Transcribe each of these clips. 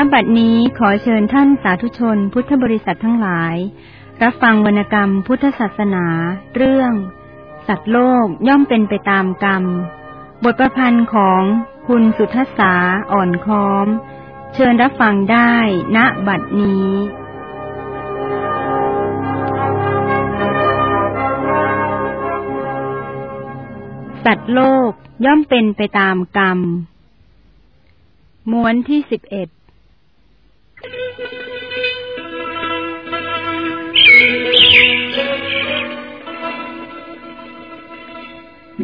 ณบัดนี้ขอเชิญท่านสาธุชนพุทธบริษัททั้งหลาย รับฟังวรรณกรรมพุทธศาสนา เรื่อง สัตว์โลกย่อมเป็นไปตามกรรม บทประพันธ์ของคุณสุทธสาอ่อนค้อม เชิญรับฟังได้ณบัดนี้สัตว์โลกย่อมเป็นไปตามกรรม ม้วนที่สิบเอ็ด เป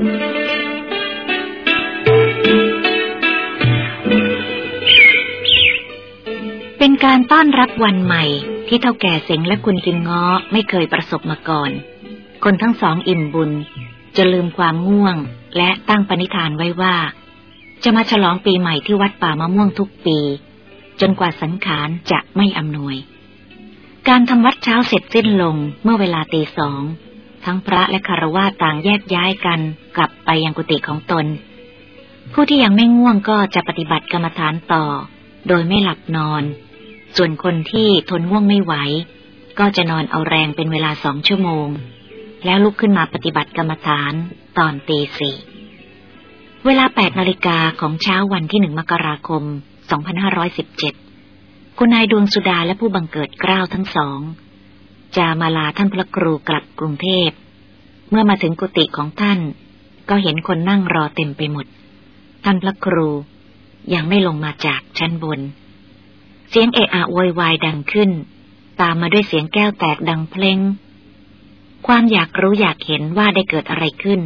็นการต้อนรับวันใหม่ ที่เท่าแก่เสงและคุณกิมง้อไม่เคยประสบมาก่อน คนทั้งสองอิ่มบุญจะลืมความง่วง และตั้งปณิธานไว้ว่า จะมาฉลองปีใหม่ที่วัดป่ามะม่วงทุกปี จนกว่าสังขารจะไม่อำนวย การทำวัดเช้าเสร็จสิ้นลงเมื่อเวลาตีสอง ทั้งพระและคารวะต่างแยกย้ายกันกลับไปยังกุฏิของตน ผู้ที่ยังไม่ง่วงก็จะปฏิบัติกรรมฐานต่อ โดยไม่หลับนอน ส่วนคนที่ทนง่วงไม่ไหว ก็จะนอนเอาแรงเป็นเวลาสองชั่วโมง แล้วลุกขึ้นมาปฏิบัติกรรมฐานตอนตีสี่เวลาแปดนาฬิกาของเช้าวันที่หนึ่งมกราคม 2517 คุณนายดวงสุดาและผู้บังเกิดเกล้าทั้งสอง จะมาลาท่านพระครูกลับกรุงเทพ เมื่อมาถึงกุฏิของท่าน ก็เห็นคนนั่งรอเต็มไปหมด ท่านพระครูยังไม่ลงมาจากชั้นบน เสียงเอะอะโวยวายดังขึ้น ตามมาด้วยเสียงแก้วแตกดังเพลง ความอยากรู้อยากเห็นว่าได้เกิดอะไรขึ้น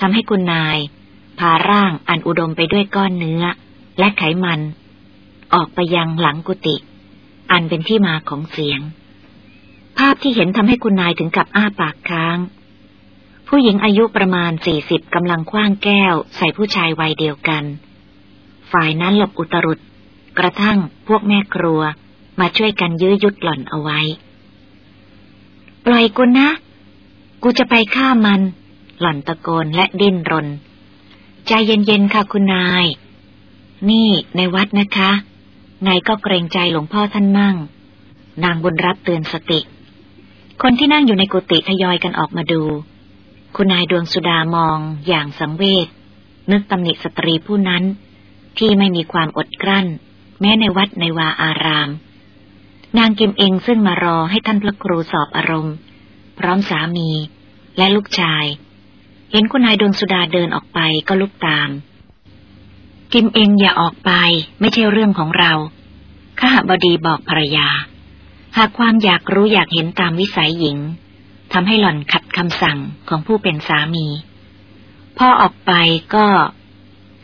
ทำให้คุณนาย พาร่างอันอุดมไปด้วยก้อนเนื้อ และไขมัน ออกไปยังหลังกุฏิอันเป็นที่มาของเสียง ภาพที่เห็นทำให้คุณนายถึงกับอ้าปากค้าง ผู้หญิงอายุประมาณสี่สิบกำลังคว้างแก้ว ใส่ผู้ชายวัยเดียวกัน ฝ่ายนั้นหลบอุตรุดกระทั่งพวกแม่ครัว มาช่วยกันยื้อยุดหล่อนเอาไว้ ปล่อยกูนะ กูจะไปฆ่ามัน หล่อนตะโกนและดิ้นรน ใจเย็นๆค่ะคุณนาย นี่ในวัดนะคะไงก็เกรงใจหลวงพ่อท่านมั่ง นางบุญรับเตือนสติ คนที่นั่งอยู่ในกุฏิทยอยกันออกมาดู คุณนายดวงสุดามองอย่างสังเวชนึกตำหนิสตรีผู้นั้น ที่ไม่มีความอดกลั้น แม้ในวัดในวาอาราม นางกิมเองซึ่งมารอให้ท่านพระครูสอบอารมณ์ พร้อมสามีและลูกชาย เห็นคุณนายดวงสุดาเดินออกไปก็ลุกตาม กิมเองอย่าออกไปไม่ใช่เรื่องของเราข้าบดีบอกภรรยา หากความอยากรู้อยากเห็นตามวิสัยหญิงทำให้หล่อนขัดคำสั่งของผู้เป็นสามี พ่อออกไปก็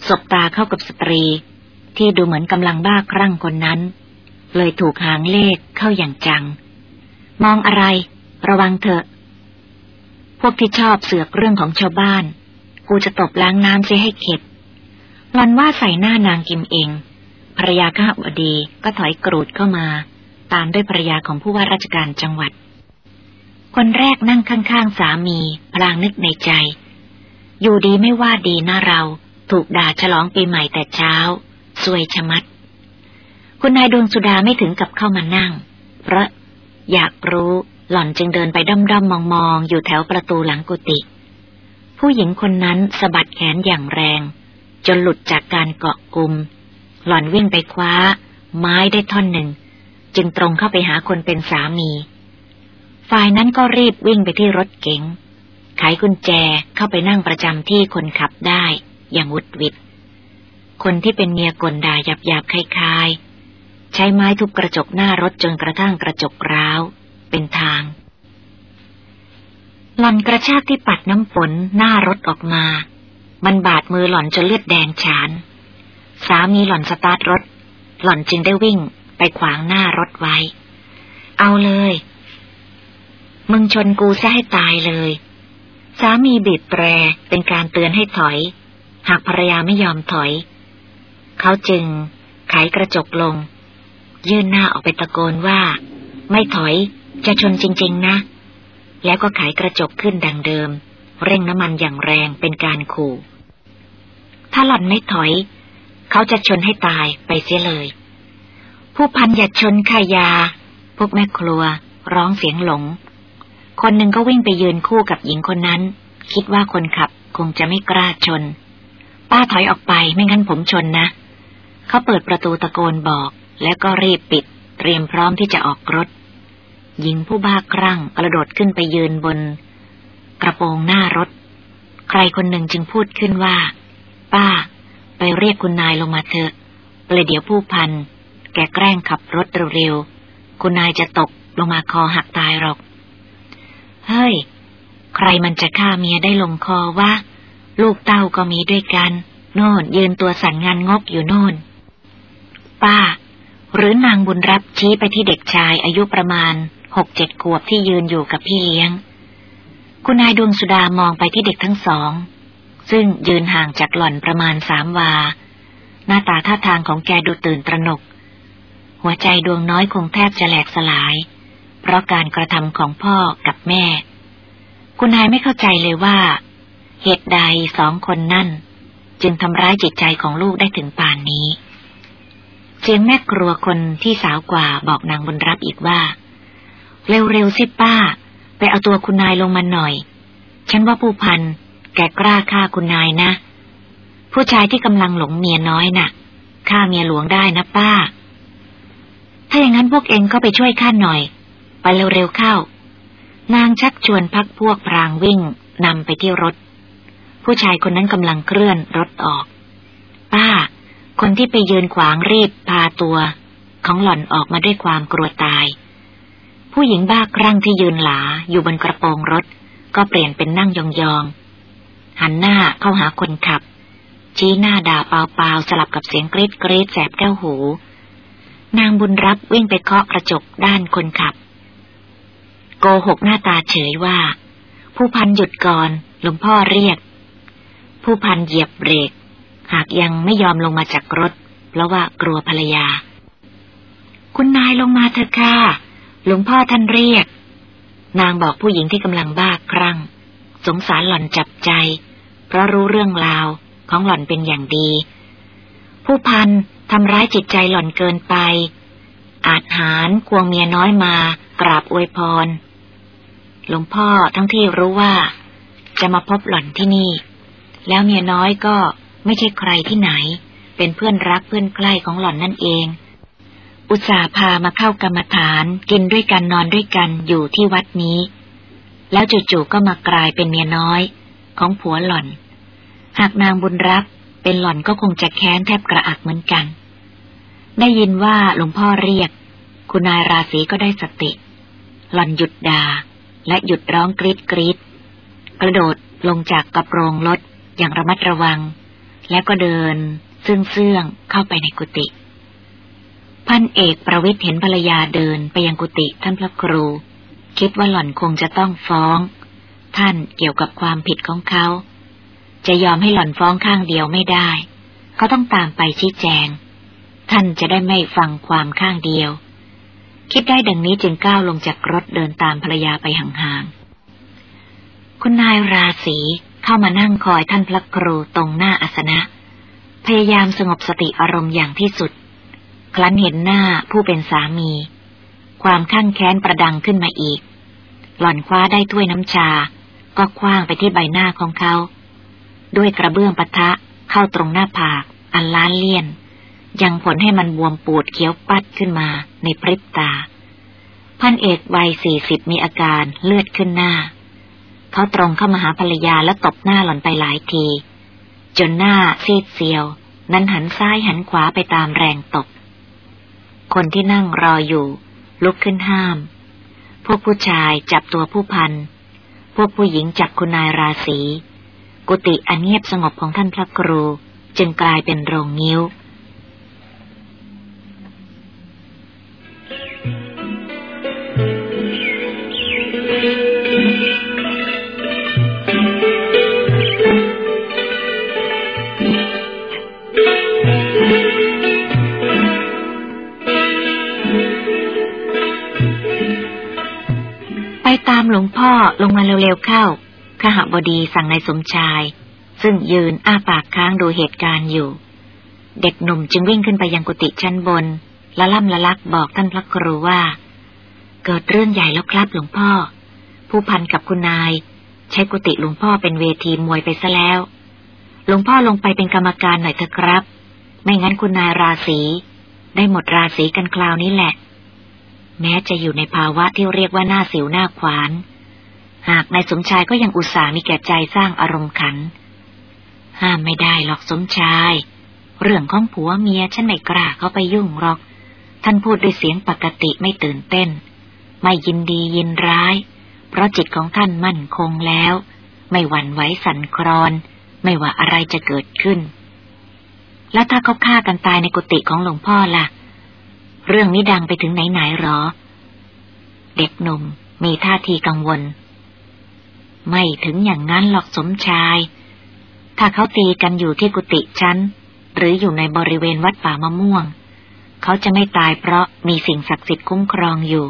สบตาเข้ากับสตรี ที่ดูเหมือนกำลังบ้าคลั่งคนนั้น เลยถูกหางเลขเข้าอย่างจัง มองอะไร ระวังเถอะ พวกที่ชอบเสือกเรื่องของชาวบ้าน กูจะตบล้างน้ำเสียให้เข็ดหลอนว่าใส่หน้านางกิมเองภรรยาข้าบดีก็ถอยกรูดเข้ามา ตามด้วยภรรยาของผู้ว่าราชการจังหวัด คนแรกนั่งข้างๆสามีพลางนึกในใจ อยู่ดีไม่ว่าดีนะเราถูกด่าฉลองปีใหม่แต่เช้าสวยชะมัด คุณนายดวงสุดาไม่ถึงกับเข้ามานั่ง เพราะอยากรู้หล่อนจึงเดินไปด้อมๆมองๆ อยู่แถวประตูหลังกุฏิผู้หญิงคนนั้นสะบัดแขนอย่างแรง จนหลุดจากการเกาะกลุ่มหล่อนวิ่งไปคว้า ไม้ได้ท่อนหนึ่ง จึงตรงเข้าไปหาคนเป็นสามี ฝ่ายนั้นก็รีบวิ่งไปที่รถเก๋งไขกุญแจเข้าไปนั่งประจำที่คนขับได้ อย่างวุดวิดคนที่เป็นเมียกลด่าหยาบหยาบคลายๆ ใช้ไม้ทุบกระจกหน้ารถจนกระทั่งกระจกร้าว เป็นทางหล่อนกระชากที่ปัดน้ำฝนหน้ารถออกมา มันบาดมือหล่อนจนเลือดแดงฉาน สามีหล่อนสตาร์ทรถ หล่อนจึงได้วิ่ง ไปขวางหน้ารถไว้ เอาเลย มึงชนกูซะให้ตายเลย สามีบีบแตรเป็นการเตือนให้ถอย หากภรรยาไม่ยอมถอย เขาจึงไขกระจกลง ยื่นหน้าออกไปตะโกนว่า ไม่ถอยจะชนจริง ๆ นะ แล้วก็ไขกระจกขึ้นดังเดิม เร่งน้ำมันอย่างแรงเป็นการขู่ ถ้าหล่อนไม่ถอย เขาจะชนให้ตายไปเสียเลย ผู้พันอย่าชนขายา พวกแม่ครัว ร้องเสียงหลง คนหนึ่งก็วิ่งไปยืนคู่กับหญิงคนนั้น คิดว่าคนขับคงจะไม่กล้าชน ป้าถอยออกไปไม่งั้นผมชนนะ เขาเปิดประตูตะโกนบอก แล้วก็รีบปิด เตรียมพร้อมที่จะออกรถ หญิงผู้บ้าคลั่งกระโดดขึ้นไปยืนบน กระโปรงหน้ารถ ใครคนหนึ่งจึงพูดขึ้นว่า ป้า ไปเรียกคุณนายลงมาเถอะเลยเดี๋ยวผู้พัน แกแกล้งขับรถเร็วๆ คุณนายจะตกลงมาคอหักตายหรอก เฮ้ย ใครมันจะฆ่าเมียได้ลงคอวะ ลูกเต้าก็มีด้วยกัน โน่นยืนตัวสั่นงานงกอยู่โน่น ป้า หรือนางบุญรับชี้ไปที่เด็กชายอายุประมาณหกเจ็ดขวบที่ยืนอยู่กับพี่เลี้ยง คุณนายดวงสุดามองไปที่เด็กทั้งสอง ซึ่งยืนห่างจากหล่อนประมาณสามวา หน้าตาท่าทางของแกดูตื่นตระหนก หัวใจดวงน้อยคงแทบจะแหลกสลาย เพราะการกระทำของพ่อกับแม่ คุณนายไม่เข้าใจเลยว่า เหตุใดสองคนนั่น จึงทำร้ายจิตใจของลูกได้ถึงป่านนี้ เสียงแม่ครัวคนที่สาวกว่าบอกนางบุญรับอีกว่า เร็วๆสิป้า ไปเอาตัวคุณนายลงมาหน่อย ฉันว่าผู้พันแกกล้าฆ่าคุณนายนะ ผู้ชายที่กำลังหลงเมียน้อยนะ่ะฆ่าเมียหลวงได้นะป้า ถ้าอย่างนั้นพวกเองก็ไปช่วยข้าหน่อย ไปเร็วๆเข้า นางชักชวนพักพวกพรางวิ่งนำไปที่รถ ผู้ชายคนนั้นกำลังเคลื่อนรถออก ป้า คนที่ไปยืนขวางรีบพาตัว ของหล่อนออกมาด้วยความกลัวตาย ผู้หญิงบ้าครั่งที่ยืนหลาอยู่บนกระโปรงรถ ก็เปลี่ยนเป็นนั่งยองๆหันหน้าเข้าหาคนขับ ชี้หน้าด่าเปล่าๆสลับกับเสียงกรีดกรีดแสบแก้วหู นางบุญรับวิ่งไปเคาะกระจกด้านคนขับ โกหกหน้าตาเฉยว่า ผู้พันหยุดก่อนหลวงพ่อเรียก ผู้พันเหยียบเบรก หากยังไม่ยอมลงมาจากรถ เพราะว่ากลัวภรรยา คุณนายลงมาเถอะค่ะหลวงพ่อท่านเรียก นางบอกผู้หญิงที่กำลังบ้าครั่ง สงสารหล่อนจับใจ เพราะรู้เรื่องราวของหล่อนเป็นอย่างดี ผู้พัน ทำร้ายจิตใจหล่อนเกินไป อาจหารควงเมียน้อยมากราบอวยพร หลวงพ่อทั้งที่รู้ว่า จะมาพบหล่อนที่นี่ แล้วเมียน้อยก็ไม่ใช่ใครที่ไหน เป็นเพื่อนรักเพื่อนใกล้ของหล่อนนั่นเอง อุตส่าห์พามาเข้ากรรมฐานกินด้วยกันนอนด้วยกันอยู่ที่วัดนี้ แล้วจู่ๆก็มากลายเป็นเมียน้อย ของผัวหล่อน หากนางบุญรับเป็นหล่อนก็คงจะแค้นแทบกระอักเหมือนกัน ได้ยินว่าหลวงพ่อเรียก คุณนายราศีก็ได้สติ หล่อนหยุดดา่าและหยุดร้องกรีดกรีดกระโดดลงจากกระโปรงรถอย่างระมัดระวัง แล้วก็เดินซึ่งเสื่องเข้าไปในกุฏิพันเอกประวิทย์เห็นภรรยาเดินไปยังกุฏิท่านพระครู คิดว่าหล่อนคงจะต้องฟ้อง ท่านเกี่ยวกับความผิดของเขา จะยอมให้หล่อนฟ้องข้างเดียวไม่ได้ เขาต้องตามไปชี้แจง ท่านจะได้ไม่ฟังความข้างเดียว คิดได้ดังนี้จึงก้าวลงจากรถเดินตามภรรยาไปห่างๆ คุณนายราศีเข้ามานั่งคอยท่านพระครูตรงหน้าอาสนะ พยายามสงบสติอารมณ์อย่างที่สุด ครั้นเห็นหน้าผู้เป็นสามี ความข้างแค้นประดังขึ้นมาอีก หล่อนคว้าได้ถ้วยน้ำชา ก็คว้างไปที่ใบหน้าของเขา ด้วยกระเบื้องปะทะเข้าตรงหน้าผาก อันล้านเลี่ยน ยังผลให้มันบวมปูดเขียวปัดขึ้นมาในพริบตา พันเอกวัยสี่สิบมีอาการเลือดขึ้นหน้า เขาตรงเข้ามาหาภรรยาและตบหน้าหล่อนไปหลายที จนหน้าซีดเซียว นั้นหันซ้ายหันขวาไปตามแรงตบ คนที่นั่งรออยู่ ลุกขึ้นห้าม พวกผู้ชายจับตัวผู้พัน พวกผู้หญิงจับคุณนายราศี กุฏิอันเงียบสงบของท่านพระครูจึงกลายเป็นโรงงิ้ว ตามหลวงพ่อลงมาเร็วๆเข้าขหบดีสั่งนายสมชาย ซึ่งยืนอ้าปากค้างดูเหตุการณ์อยู่ เด็กหนุ่มจึงวิ่งขึ้นไปยังกุฏิชั้นบน ละล่ำละลักบอกท่านพระครูว่า เกิดเรื่องใหญ่แล้วครับหลวงพ่อ ผู้พันกับคุณนาย ใช้กุฏิหลวงพ่อเป็นเวทีมวยไปซะแล้ว หลวงพ่อลงไปเป็นกรรมการหน่อยเถอะครับ ไม่งั้นคุณนายราศีได้หมดราศีกันคราวนี้แหละ แม้จะอยู่ในภาวะที่เรียกว่าหน้าสิวหน้าขวาน หากนายสมชายก็ยังอุตส่าห์มีแก่ใจสร้างอารมณ์ขัน ห้ามไม่ได้หรอกสมชาย เรื่องของผัวเมียฉันไม่กล้าเข้าไปยุ่งหรอก ท่านพูดด้วยเสียงปกติไม่ตื่นเต้น ไม่ยินดียินร้าย เพราะจิตของท่านมั่นคงแล้ว ไม่หวั่นไหวสั่นคลอน ไม่ว่าอะไรจะเกิดขึ้น แล้วถ้าเขาฆ่ากันตายในกุฏิของหลวงพ่อล่ะ เรื่องนี้ดังไปถึงไหนๆหรอ เด็กหนุ่มมีท่าทีกังวล ไม่ถึงอย่างนั้นหรอกสมชาย ถ้าเขาตีกันอยู่ที่กุฏิฉันหรืออยู่ในบริเวณวัดป่ามะม่วง เขาจะไม่ตายเพราะมีสิ่งศักดิ์สิทธิ์คุ้มครองอยู่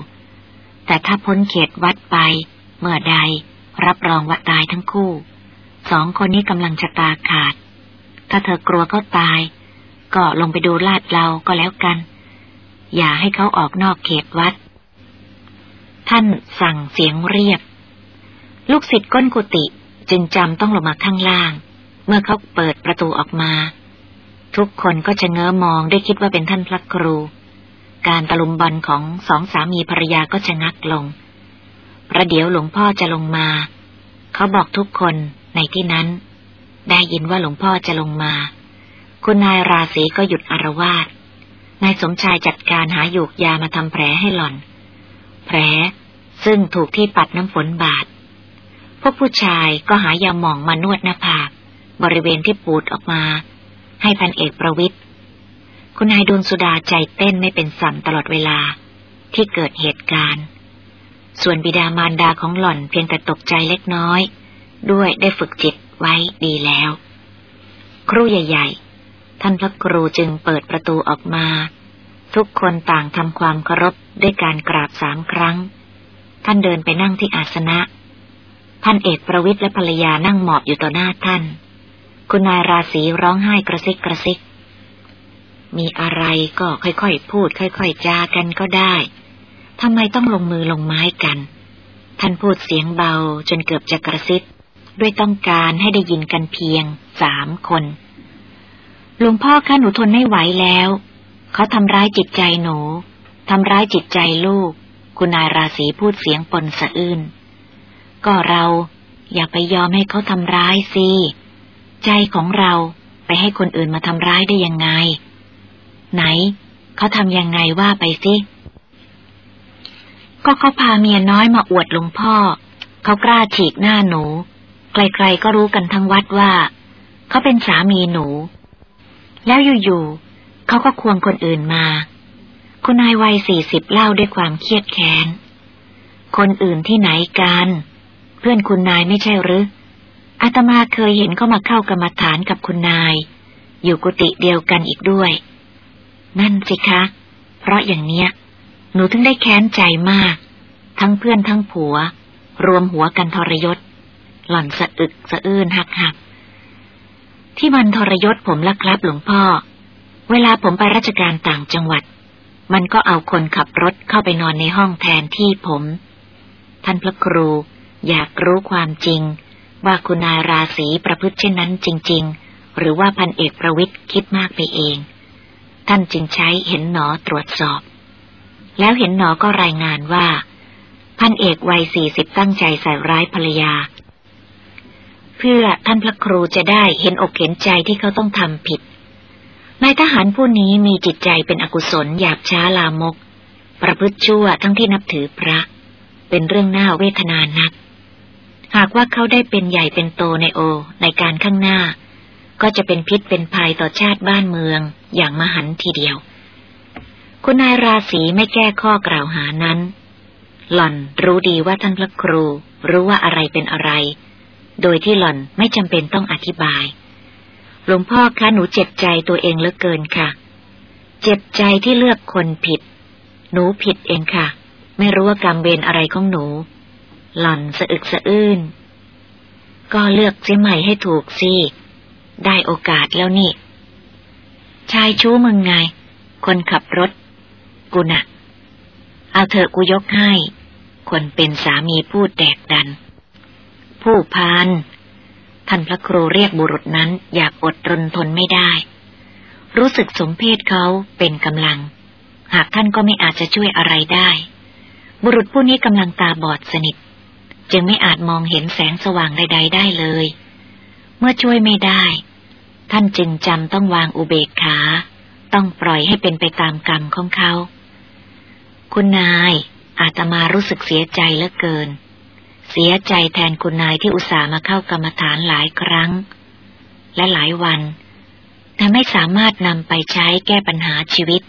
แต่ถ้าพ้นเขตวัดไป เมื่อใด รับรองว่าตายทั้งคู่ สองคนนี้กำลังจะตาขาด ถ้าเธอกลัวเขาตาย ก็ลงไปดูลาดเราก็แล้วกัน อย่าให้เขาออกนอกเขตวัด ท่านสั่งเสียงเรียบลูกศิษย์ก้นกุฏิจึงจำต้องลงมาข้างล่าง เมื่อเขาเปิดประตูออกมา ทุกคนก็จะเง้อมองได้คิดว่าเป็นท่านพระครู การตะลุมบอลของสองสามีภรรยาก็จะงักลง ประเดี๋ยวหลวงพ่อจะลงมา เขาบอกทุกคนในที่นั้น ได้ยินว่าหลวงพ่อจะลงมา คุณนายราศีก็หยุดอารวาส นายสมชายจัดการหาหยูกยามาทำแผลให้หล่อน แผลซึ่งถูกที่ปัดน้ำฝนบาด พวกผู้ชายก็หายาหม่องมานวดหน้าผาก บริเวณที่ปูดออกมา ให้พันเอกประวิทย์คุณนายดวงสุดาใจเต้นไม่เป็นสัมตลอดเวลาที่เกิดเหตุการณ์ ส่วนบิดามารดาของหล่อนเพียงแต่ตกใจเล็กน้อย ด้วยได้ฝึกจิตไว้ดีแล้ว ครูใหญ่ ๆ ท่านพระครูจึงเปิดประตูออกมา ทุกคนต่างทำความเคารพด้วยการกราบสามครั้ง ท่านเดินไปนั่งที่อาสนะ ท่านเอกประวิทย์และภรรยานั่งหมอบอยู่ต่อหน้าท่าน คุณนายราศีร้องไห้กระซิกกระซิก มีอะไรก็ค่อยๆพูด ค่อยๆจากันก็ได้ทำไมต้องลงมือลงไม้กัน ท่านพูดเสียงเบาจนเกือบจะกระซิบด้วยต้องการให้ได้ยินกันเพียงสามคน หลวงพ่อคะหนูทนไม่ไหวแล้ว เขาทำร้ายจิตใจหนูทำร้ายจิตใจลูก คุณนายราศีพูดเสียงปนสะอื้นก็เราอย่าไปยอมให้เขาทำร้ายสิ ใจของเราไปให้คนอื่นมาทำร้ายได้ยังไง ไหน เขาทำยังไงว่าไปสิก็เขาพาเมียน้อยมาอวดหลวงพ่อ เขากล้าฉีกหน้าหนู ใครๆก็รู้กันทั้งวัดว่า เขาเป็นสามีหนู แล้วอยู่ๆเขาก็ควงคนอื่นมา คุณนายวัยสี่สิบเล่าด้วยความเครียดแค้น คนอื่นที่ไหนกัน เพื่อนคุณนายไม่ใช่หรืออาตมาเคยเห็นเขามาเข้ากรรมฐานกับคุณนาย อยู่กุฏิเดียวกันอีกด้วย นั่นสิคะ เพราะอย่างเนี้ย หนูถึงได้แค้นใจมาก ทั้งเพื่อนทั้งผัว รวมหัวกันทรยศ หล่อนสะอึกสะอื้นหักหัก ที่มันทรยศผมละครับหลวงพ่อ เวลาผมไปราชการต่างจังหวัด มันก็เอาคนขับรถเข้าไปนอนในห้องแทนที่ผม ท่านพระครู อยากรู้ความจริง ว่าคุณนายราศีประพฤติเช่นนั้นจริง ๆ หรือว่าพันเอกประวิทย์คิดมากไปเอง ท่านจึงใช้เห็นหนอตรวจสอบ แล้วเห็นหนอก็รายงานว่า พันเอกวัยสี่สิบตั้งใจใส่ร้ายภรรยา เพื่อท่านพระครูจะได้เห็นอกเห็นใจที่เขาต้องทำผิดนายทหารผู้นี้มีจิตใจเป็นอกุศลหยาบช้าลามก ประพฤติชั่วทั้งที่นับถือพระ เป็นเรื่องน่าเวทนานัก หากว่าเขาได้เป็นใหญ่เป็นโตในโอในการข้างหน้า ก็จะเป็นพิษเป็นภัยต่อชาติบ้านเมืองอย่างมหันทีเดียว คุณนายราศีไม่แก้ข้อกล่าวหานั้น หล่อนรู้ดีว่าท่านพระครูรู้ว่าอะไรเป็นอะไร โดยที่หล่อนไม่จำเป็นต้องอธิบาย หลวงพ่อคะหนูเจ็บใจตัวเองเหลือเกินค่ะ เจ็บใจที่เลือกคนผิด หนูผิดเองค่ะ ไม่รู้ว่ากรรมเวรอะไรของหนู หล่อนสะอึกสะอื้น ก็เลือกเสียใหม่ให้ถูกสิ ได้โอกาสแล้วนี่ ชายชู้มึงไง คนขับรถ กูนะ่ะเอาเถอะกูยกให้ คนเป็นสามีพูดแดกดัน ผู้พานท่านพระครูเรียกบุรุษนั้นอยากอดรนทนไม่ได้ รู้สึกสมเพศเขาเป็นกำลัง หากท่านก็ไม่อาจจะช่วยอะไรได้ บุรุษผู้นี้กำลังตาบอดสนิท จึงไม่อาจมองเห็นแสงสว่างใด ๆ ได้เลย เมื่อช่วยไม่ได้ ท่านจึงจำต้องวางอุเบกขา ต้องปล่อยให้เป็นไปตามกรรมของเขา คุณนายอาตมารู้สึกเสียใจเหลือเกิน เสียใจแทนคุณนายที่อุตส่าห์มาเข้ากรรมฐานหลายครั้ง และหลายวัน แต่ไม่สามารถนำไปใช้แก้ปัญหาชีวิต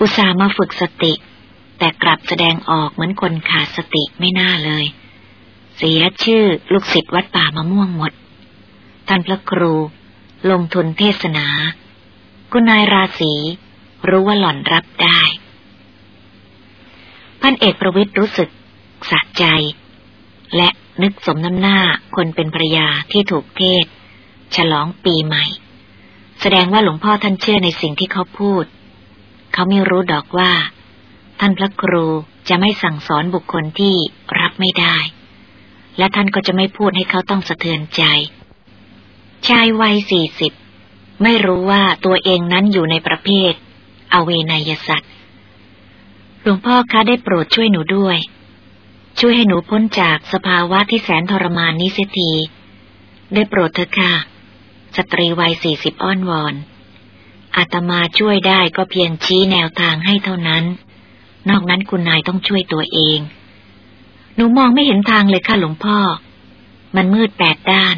อุตส่าห์มาฝึกสติ แต่กลับแสดงออกเหมือนคนขาดสติไม่น่าเลย เสียชื่อลูกศิษย์วัดป่ามะม่วงหมด ท่านพระครู ลงทุนเทศนา คุณนายราศีรู้ว่าหล่อนรับได้ พันเอกประวิตรรู้สึกสะใจ และนึกสมน้ำหน้าคนเป็นภรยาที่ถูกเทศ ฉลองปีใหม่ แสดงว่าหลวงพ่อท่านเชื่อในสิ่งที่เขาพูด เขาไม่รู้ดอกว่า ท่านพระครูจะไม่สั่งสอนบุคคลที่รับไม่ได้ และท่านก็จะไม่พูดให้เขาต้องสะเทือนใจ ชายวัยสี่สิบไม่รู้ว่าตัวเองนั้นอยู่ในประเภท อเวนยสัตว์หลวงพ่อคะได้โปรดช่วยหนูด้วย ช่วยให้หนูพ้นจากสภาวะที่แสนทรมานนี้เสียที ได้โปรดเถอะค่ะ สตรีวัยสี่สิบอ้อนวอน อาตมาช่วยได้ก็เพียงชี้แนวทางให้เท่านั้น นอกนั้นคุณนายต้องช่วยตัวเอง หนูมองไม่เห็นทางเลยค่ะหลวงพ่อ มันมืดแปดด้าน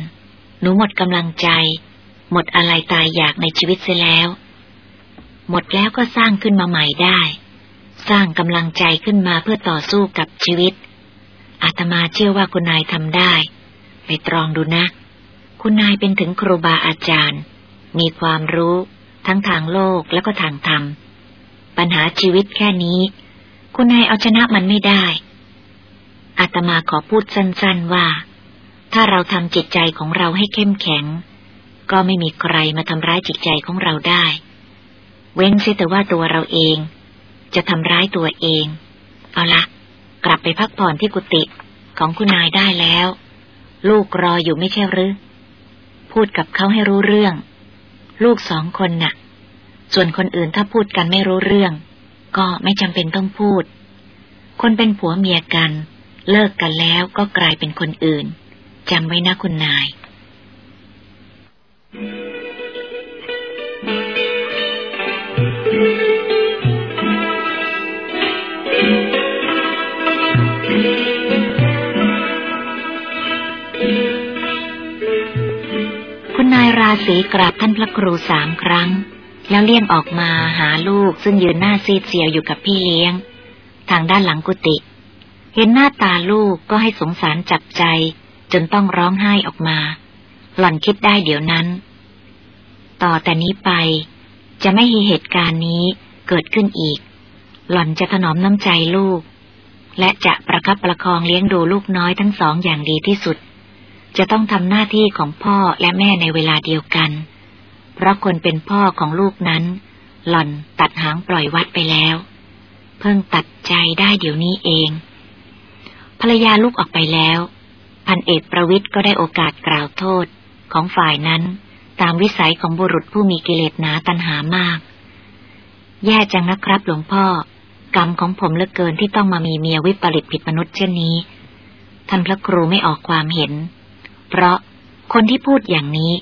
หนูหมดกำลังใจ หมดอะไรตายอยากในชีวิตเสียแล้ว หมดแล้วก็สร้างขึ้นมาใหม่ได้ สร้างกำลังใจขึ้นมาเพื่อต่อสู้กับชีวิต อาตมาเชื่อว่าคุณนายทำได้ ไปตรองดูนะ คุณนายเป็นถึงครูบาอาจารย์ มีความรู้ ทั้งทางโลกแล้วก็ทางธรรม ปัญหาชีวิตแค่นี้ คุณนายเอาชนะมันไม่ได้ อาตมาขอพูดสั้นๆว่า ถ้าเราทำจิตใจของเราให้เข้มแข็ง ก็ไม่มีใครมาทำร้ายจิตใจของเราได้ เว้นเสียแต่ว่าตัวเราเอง จะทำร้ายตัวเอง เอาละ กลับไปพักผ่อนที่กุฏิของคุณนายได้แล้ว ลูกรออยู่ไม่ใช่หรือ พูดกับเขาให้รู้เรื่อง ลูกสองคนนะ่ะ ส่วนคนอื่นถ้าพูดกันไม่รู้เรื่อง ก็ไม่จำเป็นต้องพูด คนเป็นผัวเมียกัน เลิกกันแล้วก็กลายเป็นคนอื่นจำไว้นะคุณนายาศีกราบท่านพระครูสามครั้ง แล้วเลี่ยงออกมาหาลูกซึ่งยืนหน้าซีดเสียวอยู่กับพี่เลี้ยง ทางด้านหลังกุฏิเห็นหน้าตาลูกก็ให้สงสารจับใจ จนต้องร้องไห้ออกมา หล่อนคิดได้เดี๋ยวนั้น ต่อแต่นี้ไป จะไม่ให้เหตุการณ์นี้เกิดขึ้นอีก หล่อนจะถนอมน้ำใจลูก และจะประคับประคองเลี้ยงดูลูกน้อยทั้งสองอย่างดีที่สุด จะต้องทำหน้าที่ของพ่อและแม่ในเวลาเดียวกัน เพราะคนเป็นพ่อของลูกนั้น หล่อนตัดหางปล่อยวัดไปแล้ว เพิ่งตัดใจได้เดี๋ยวนี้เอง ภรรยาลูกออกไปแล้ว พันเอกประวิทย์ก็ได้โอกาสกล่าวโทษของฝ่ายนั้นตามวิสัยของบุรุษผู้มีกิเลสหนาตันหามาก แย่จังนะครับหลวงพ่อ กรรมของผมเหลือเกินที่ต้องมามีเมียวิปริตผิดมนุษย์เช่นนี้ ท่านพระครูไม่ออกความเห็น เพราะคนที่พูดอย่างนี้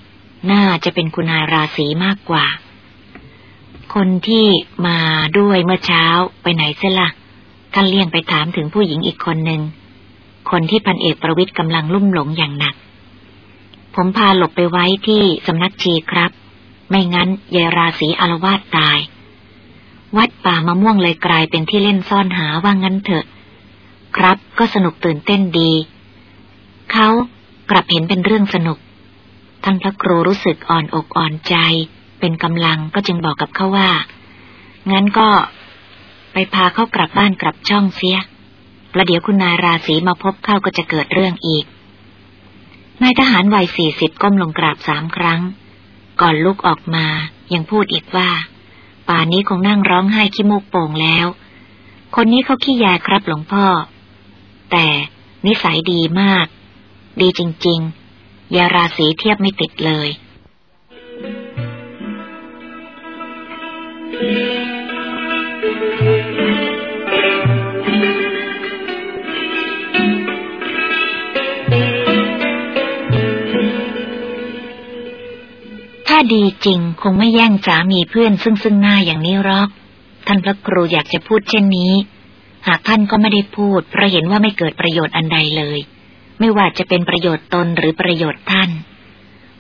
น่าจะเป็นคุณนายราศีมากกว่า คนที่มาด้วยเมื่อเช้าไปไหนเสียละ่ะท่านเลี่ยงไปถามถึงผู้หญิงอีกคนหนึ่ง คนที่พันเอกประวิทย์กำลังลุ่มหลงอย่างหนัก ผมพาหลบไปไว้ที่สำนักชีครับ ไม่งั้นยายราศีอารวาสตาย วัดป่ามะม่วงเลยกลายเป็นที่เล่นซ่อนหาว่างั้นเถอะ ครับก็สนุกตื่นเต้นดี เขา กลับเห็นเป็นเรื่องสนุก ท่านพระครูรู้สึกอ่อนอกอ่อนใจ เป็นกำลังก็จึงบอกกับเขาว่า งั้นก็ไปพาเขากลับบ้านกลับช่องเสียประเดี๋ยวคุณนายราศีมาพบเข้าก็จะเกิดเรื่องอีก นายทหารวัยสี่สิบก้มลงกราบสามครั้ง ก่อนลุกออกมายังพูดอีกว่า ป่านนี้คงนั่งร้องไห้ขี้มูกโป่งแล้ว คนนี้เขาขี้ยาครับหลวงพ่อ แต่นิสัยดีมาก ดีจริง ๆ ยาราศีเทียบไม่ติดเลย ถ้าดีจริงคงไม่แย่งสามีเพื่อนซึ่งซึ่งหน้าอย่างนี้หรอก ท่านพระครูอยากจะพูดเช่นนี้ หากท่านก็ไม่ได้พูดเพราะเห็นว่าไม่เกิดประโยชน์อันใดเลย ไม่ว่าจะเป็นประโยชน์ตนหรือประโยชน์ท่าน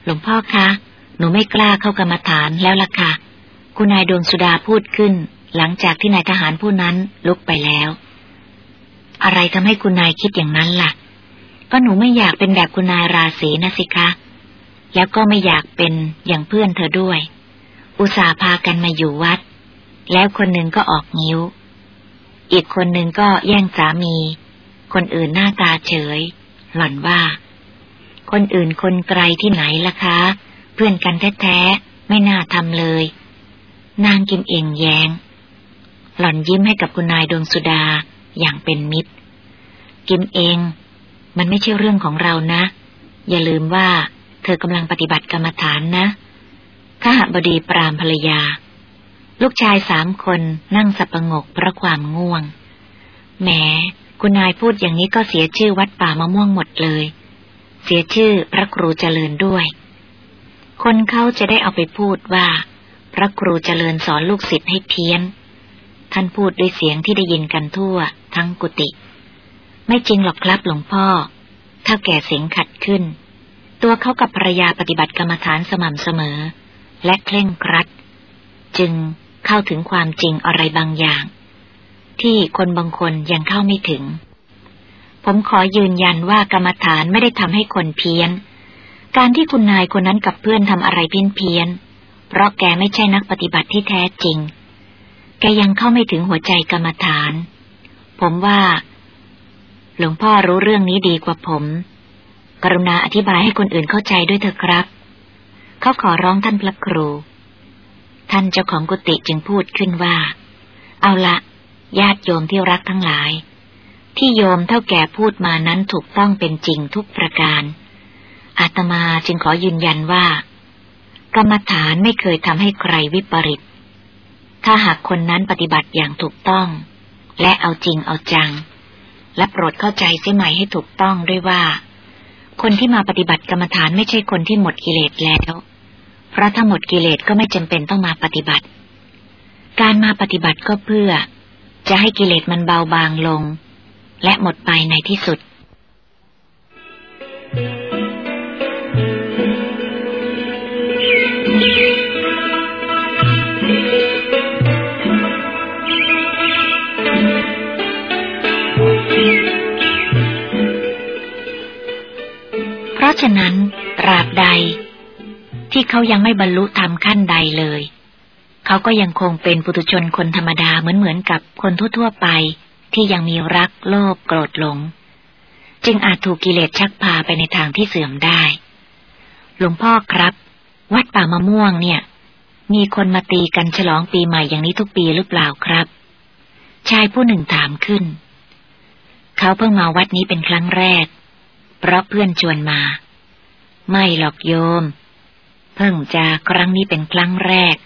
หลวงพ่อคะ หนูไม่กล้าเข้ากรรมฐานแล้วล่ะค่ะ คุณนายดวงสุดาพูดขึ้น หลังจากที่นายทหารผู้นั้นลุกไปแล้ว อะไรทำให้คุณนายคิดอย่างนั้นล่ะ ก็หนูไม่อยากเป็นแบบคุณนายราศีนะสิคะ แล้วก็ไม่อยากเป็นอย่างเพื่อนเธอด้วย อุตส่าห์พากันมาอยู่วัด แล้วคนหนึ่งก็ออกนิ้ว อีกคนหนึ่งก็แย่งสามี คนอื่นหน้าตาเฉย หล่อนว่า คนอื่นคนไกลที่ไหนล่ะคะ เพื่อนกันแท้ๆ ไม่น่าทำเลย นางกิมเองแยงหล่อนยิ้มให้กับคุณนายดวงสุดาอย่างเป็นมิตร กิมเอง มันไม่ใช่เรื่องของเรานะ อย่าลืมว่าเธอกำลังปฏิบัติกรรมฐานนะข้าบดีปรามภรรยา ลูกชายสามคนนั่งสับประงกเพราะความง่วงแหม คุณนายพูดอย่างนี้ก็เสียชื่อวัดป่ามะม่วงหมดเลย เสียชื่อพระครูเจริญด้วย คนเขาจะได้เอาไปพูดว่า พระครูเจริญสอนลูกศิษย์ให้เพี้ยน ท่านพูดด้วยเสียงที่ได้ยินกันทั่ว ทั้งกุฏิไม่จริงหรอกครับหลวงพ่อ ถ้าแก่เสียงขัดขึ้น ตัวเขากับภรรยาปฏิบัติกรรมฐานสม่ำเสมอ และเคร่งครัด จึงเข้าถึงความจริงอะไรบางอย่าง ที่คนบางคนยังเข้าไม่ถึง ผมขอยืนยันว่ากรรมฐานไม่ได้ทำให้คนเพี้ยน การที่คุณนายคนนั้นกับเพื่อนทำอะไรเพี้ยนเพี้ยน เพราะแกไม่ใช่นักปฏิบัติที่แท้จริง แกยังเข้าไม่ถึงหัวใจกรรมฐาน ผมว่า หลวงพ่อรู้เรื่องนี้ดีกว่าผม กรุณาอธิบายให้คนอื่นเข้าใจด้วยเถอะครับ เขาขอร้องท่านพระครูท่านเจ้าของกุฏิจึงพูดขึ้นว่า เอาละ ญาติโยมที่รักทั้งหลาย ที่โยมเท่าแก่พูดมานั้นถูกต้องเป็นจริงทุกประการ อาตมาจึงขอยืนยันว่า กรรมฐานไม่เคยทำให้ใครวิปริต ถ้าหากคนนั้นปฏิบัติอย่างถูกต้อง และเอาจริงเอาจัง และโปรดเข้าใจเสียใหม่ให้ถูกต้องด้วยว่า คนที่มาปฏิบัติกรรมฐานไม่ใช่คนที่หมดกิเลสแล้ว เพราะถ้าหมดกิเลสก็ไม่จำเป็นต้องมาปฏิบัติการมาปฏิบัติก็เพื่อ จะให้กิเลสมันเบาบางลง และหมดไปในที่สุด เพราะฉะนั้นตราบใดที่เขายังไม่บรรลุธรรมขั้นใดเลย เขาก็ยังคงเป็นปุถุชนคนธรรมดาเหมือนเหมือนกับคนทั่วๆไป ที่ยังมีรักโลภโกรธหลง จึงอาจถูกกิเลสชักพาไปในทางที่เสื่อมได้ หลวงพ่อครับ วัดป่ามะม่วงเนี่ย มีคนมาตีกันฉลองปีใหม่อย่างนี้ทุกปีหรือเปล่าครับ ชายผู้หนึ่งถามขึ้น เขาเพิ่งมาวัดนี้เป็นครั้งแรก เพราะเพื่อนชวนมา ไม่หรอกโยม เพิ่งจะครั้งนี้เป็นครั้งแรก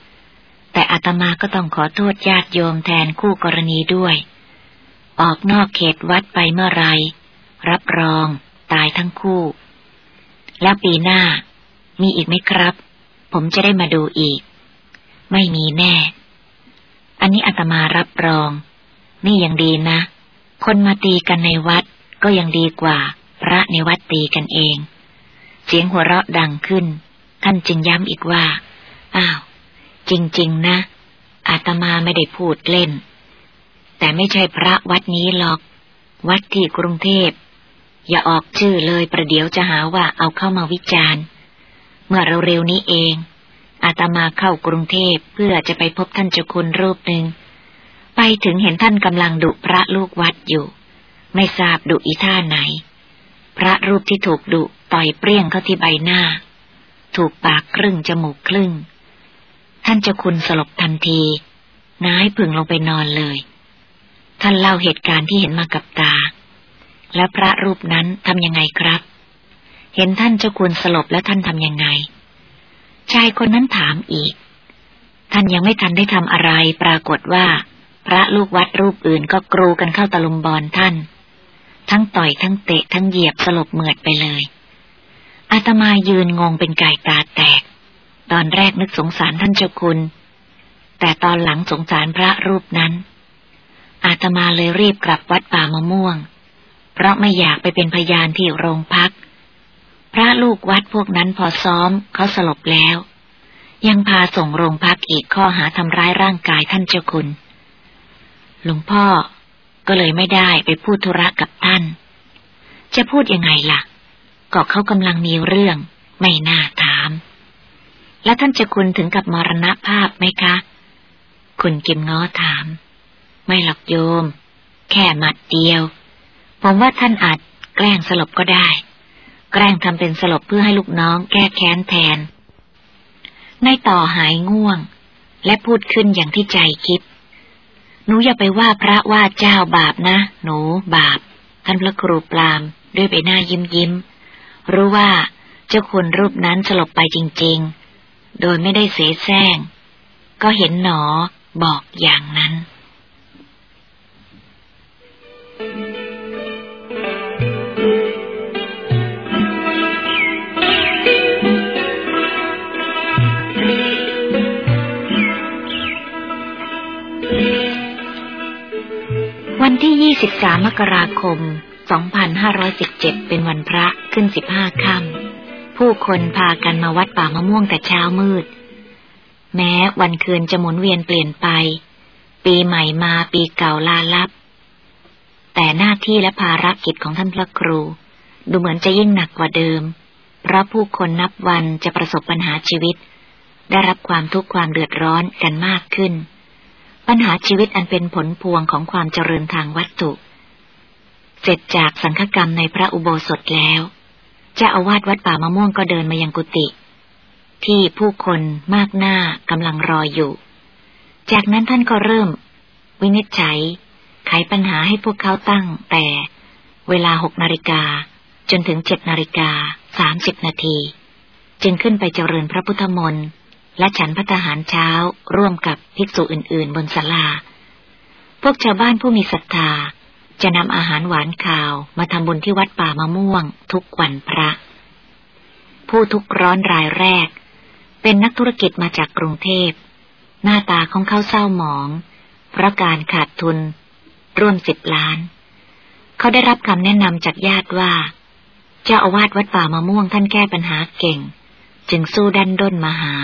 แต่อาตมาก็ต้องขอโทษญาติโยมแทนคู่กรณีด้วย ออกนอกเขตวัดไปเมื่อไร รับรอง ตายทั้งคู่ แล้วปีหน้า มีอีกไหมครับ ผมจะได้มาดูอีก ไม่มีแน่ อันนี้อาตมารับรอง นี่ยังดีนะ คนมาตีกันในวัดก็ยังดีกว่า พระในวัดตีกันเอง เสียงหัวเราะดังขึ้น ท่านจึงย้ำอีกว่า อ้าว จริง ๆ นะ อาตมาไม่ได้พูดเล่น แต่ไม่ใช่พระวัดนี้หรอก วัดที่กรุงเทพ อย่าออกชื่อเลยประเดี๋ยวจะหาว่าเอาเข้ามาวิจารณ์ เมื่อเร็วๆนี้เอง อาตมาเข้ากรุงเทพเพื่อจะไปพบท่านเจ้าคุณรูปหนึ่ง ไปถึงเห็นท่านกำลังดุพระลูกวัดอยู่ ไม่ทราบดุอีท่าไหน พระรูปที่ถูกดุต่อยเปรี้ยงเข้าที่ใบหน้า ถูกปากครึ่งจมูกครึ่ง ท่านเจ้าคุณสลบทันทีนายพึงลงไปนอนเลย ท่านเล่าเหตุการณ์ที่เห็นมากับตา แล้วพระรูปนั้นทำยังไงครับ เห็นท่านเจ้าคุณสลบแล้วท่านทำยังไง ชายคนนั้นถามอีก ท่านยังไม่ทันได้ทำอะไร ปรากฏว่า พระลูกวัดรูปอื่นก็กรูกันเข้าตะลุมบอลท่าน ทั้งต่อยทั้งเตะทั้งเหยียบสลบเหมือดไปเลยอาตมายืนงงเป็นไก่ตาแตก ตอนแรกนึกสงสารท่านเจ้าคุณ แต่ตอนหลังสงสารพระรูปนั้น อาตมาเลยรีบกลับวัดป่ามะม่วง เพราะไม่อยากไปเป็นพยานที่โรงพัก พระลูกวัดพวกนั้นพอซ้อมเขาสลบแล้ว ยังพาส่งโรงพักอีกข้อหาทำร้ายร่างกายท่านเจ้าคุณ หลวงพ่อก็เลยไม่ได้ไปพูดธุระกับท่าน จะพูดยังไงล่ะ ก็เขากำลังมีเรื่อง ไม่น่าถาม และท่านเจ้าคุณถึงกับมรณภาพไหมคะ คุณกิมง้อถาม ไม่หรอกโยม แค่หมัดเดียว ผมว่าท่านอาจแกล้งสลบก็ได้ แกล้งทำเป็นสลบเพื่อให้ลูกน้องแก้แค้นแทน ในต่อหายง่วง และพูดขึ้นอย่างที่ใจคิด หนูอย่าไปว่าพระว่าเจ้าบาปนะ หนูบาป ท่านพระครูปรามด้วยใบหน้ายิ้มยิ้ม รู้ว่าเจ้าคุณรูปนั้นสลบไปจริง ๆ โดยไม่ได้เสแสร้ง ก็เห็นหนอบอกอย่างนั้นวันที่ 23 มกราคม 2517 เป็นวันพระขึ้น 15 ค่ำ ผู้คนพากันมาวัดป่ามะม่วงแต่เช้ามืด แม้วันคืนจะหมุนเวียนเปลี่ยนไป ปีใหม่มาปีเก่าลาลับ แต่หน้าที่และภารกิจของท่านพระครู ดูเหมือนจะยิ่งหนักกว่าเดิม เพราะผู้คนนับวันจะประสบปัญหาชีวิต ได้รับความทุกข์ความเดือดร้อนกันมากขึ้น ปัญหาชีวิตอันเป็นผลพวงของความเจริญทางวัตถุ เสร็จจากสังฆกรรมในพระอุโบสถแล้ว จ้าอาวาสวัดป่ามะม่วงก็เดินมายังกุฏิที่ผู้คนมากหน้ากำลังรออยู่ จากนั้นท่านก็เริ่ม วินิจฉัยไขปัญหาให้พวกเขาตั้งแต่เวลาหกนาฬิกาจนถึงเจ็ดนาฬิกาสามสิบนาที จึงขึ้นไปเจริญพระพุทธมนต์และฉันพัฒหารเช้าร่วมกับภิกษุอื่น ๆ บนศาลา พวกชาวบ้านผู้มีศรัทธา จะนำอาหารหวานข่าวมาทำบุญที่วัดป่ามะม่วง ทุกวันพระ ผู้ทุกร้อนรายแรก เป็นนักธุรกิจมาจากกรุงเทพ หน้าตาของเขาเศร้าหมอง เพราะการขาดทุน ร่วมสิบล้าน เขาได้รับคำแนะนำจากญาติว่า เจ้าอาวาสวัดป่ามะม่วงท่านแก้ปัญหาเก่ง จึงสู้ดันด้นมาหา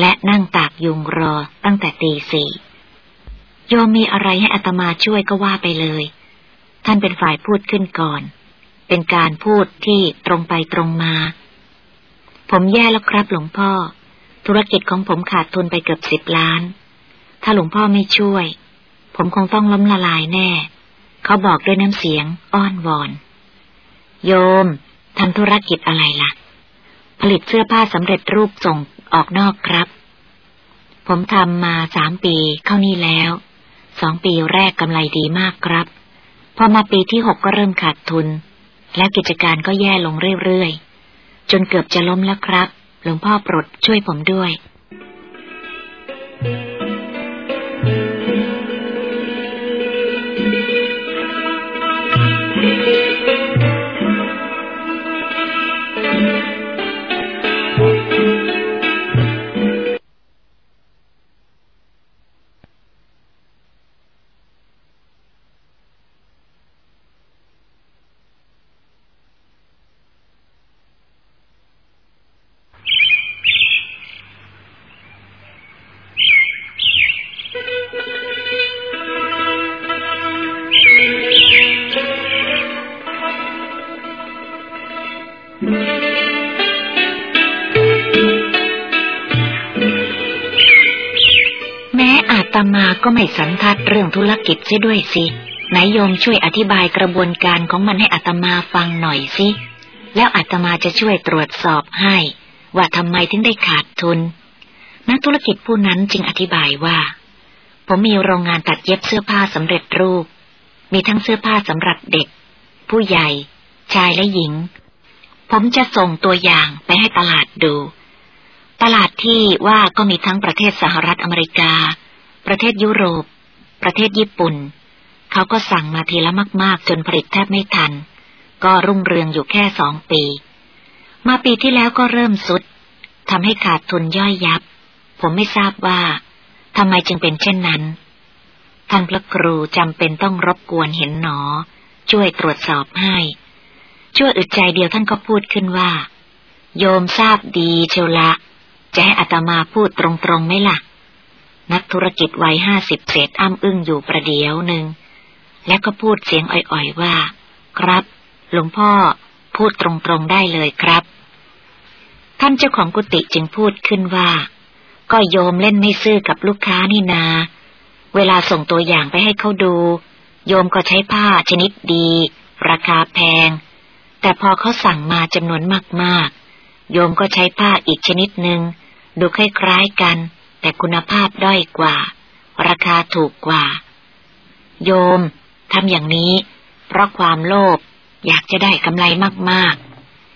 และนั่งตากยุงรอตั้งแต่ตีสี่ โยมมีอะไรให้อัตมาช่วยก็ว่าไปเลย ท่านเป็นฝ่ายพูดขึ้นก่อน เป็นการพูดที่ตรงไปตรงมา ผมแย่แล้วครับหลวงพ่อ ธุรกิจของผมขาดทุนไปเกือบสิบล้าน ถ้าหลวงพ่อไม่ช่วย ผมคงต้องล้มละลายแน่ เขาบอกด้วยน้ำเสียงอ้อนวอน โยมทำธุรกิจอะไรละ่ะ ผลิตเสื้อผ้าสำเร็จรูปส่งออกนอกครับ ผมทำมาสามปีเข้านี่แล้ว สองปีแรกกำไรดีมากครับ พอมาปีที่หกก็เริ่มขาดทุน และกิจการก็แย่ลงเรื่อยๆ จนเกือบจะล้มแล้วครับ หลวงพ่อโปรดช่วยผมด้วยตม ไม่สันทัดเรื่องธุรกิจเสียด้วยสิไหนโยมช่วยอธิบายกระบวนการของมันให้อัตมาฟังหน่อยสิ แล้วอัตมาจะช่วยตรวจสอบให้ ว่าทำไมถึงได้ขาดทุน นักธุรกิจผู้นั้นจึงอธิบายว่าผผมมีโรงงานตัดเย็บเสื้อผ้าสำเร็จรูป มีทั้งเสื้อผ้าสำหรับเด็ก ผู้ใหญ่ ชายและหญิง ผมจะส่งตัวอย่างไปให้ตลาดดู ตลาดที่ว่าก็มีทั้งประเทศสหรัฐอเมริกา ประเทศยุโรป ประเทศญี่ปุ่น เขาก็สั่งมาทีละมาก ๆ จนผลิตแทบไม่ทัน ก็รุ่งเรืองอยู่แค่สองปี มาปีที่แล้วก็เริ่มสุดทำให้ขาดทุนย่อยยับ ผมไม่ทราบว่าทำไมจึงเป็นเช่นนั้น ท่านพระครูจำเป็นต้องรบกวนเห็นหนอ ช่วยตรวจสอบให้ช่วยอึดใจเดียวท่านก็พูดขึ้นว่า โยมทราบดีเชียวละ จะให้อัตมาพูดตรงๆไหมละ่ะ นักธุรกิจวัยห้าสิบเศษอ้ำอึ้งอยู่ประเดี๋ยวหนึ่ง แล้วก็พูดเสียงอ่อยๆว่า ครับ หลวงพ่อพูดตรงๆได้เลยครับ ท่านเจ้าของกุฏิจึงพูดขึ้นว่า ก็โยมเล่นไม่ซื่อกับลูกค้านี่นา เวลาส่งตัวอย่างไปให้เขาดู โยมก็ใช้ผ้าชนิดดี ราคาแพง แต่พอเขาสั่งมาจำนวนมากๆ โยมก็ใช้ผ้าอีกชนิดหนึ่งดูคล้ายๆกัน แต่คุณภาพด้อยกว่า ราคาถูกกว่า โยมทำอย่างนี้ เพราะความโลภอยากจะได้กำไรมาก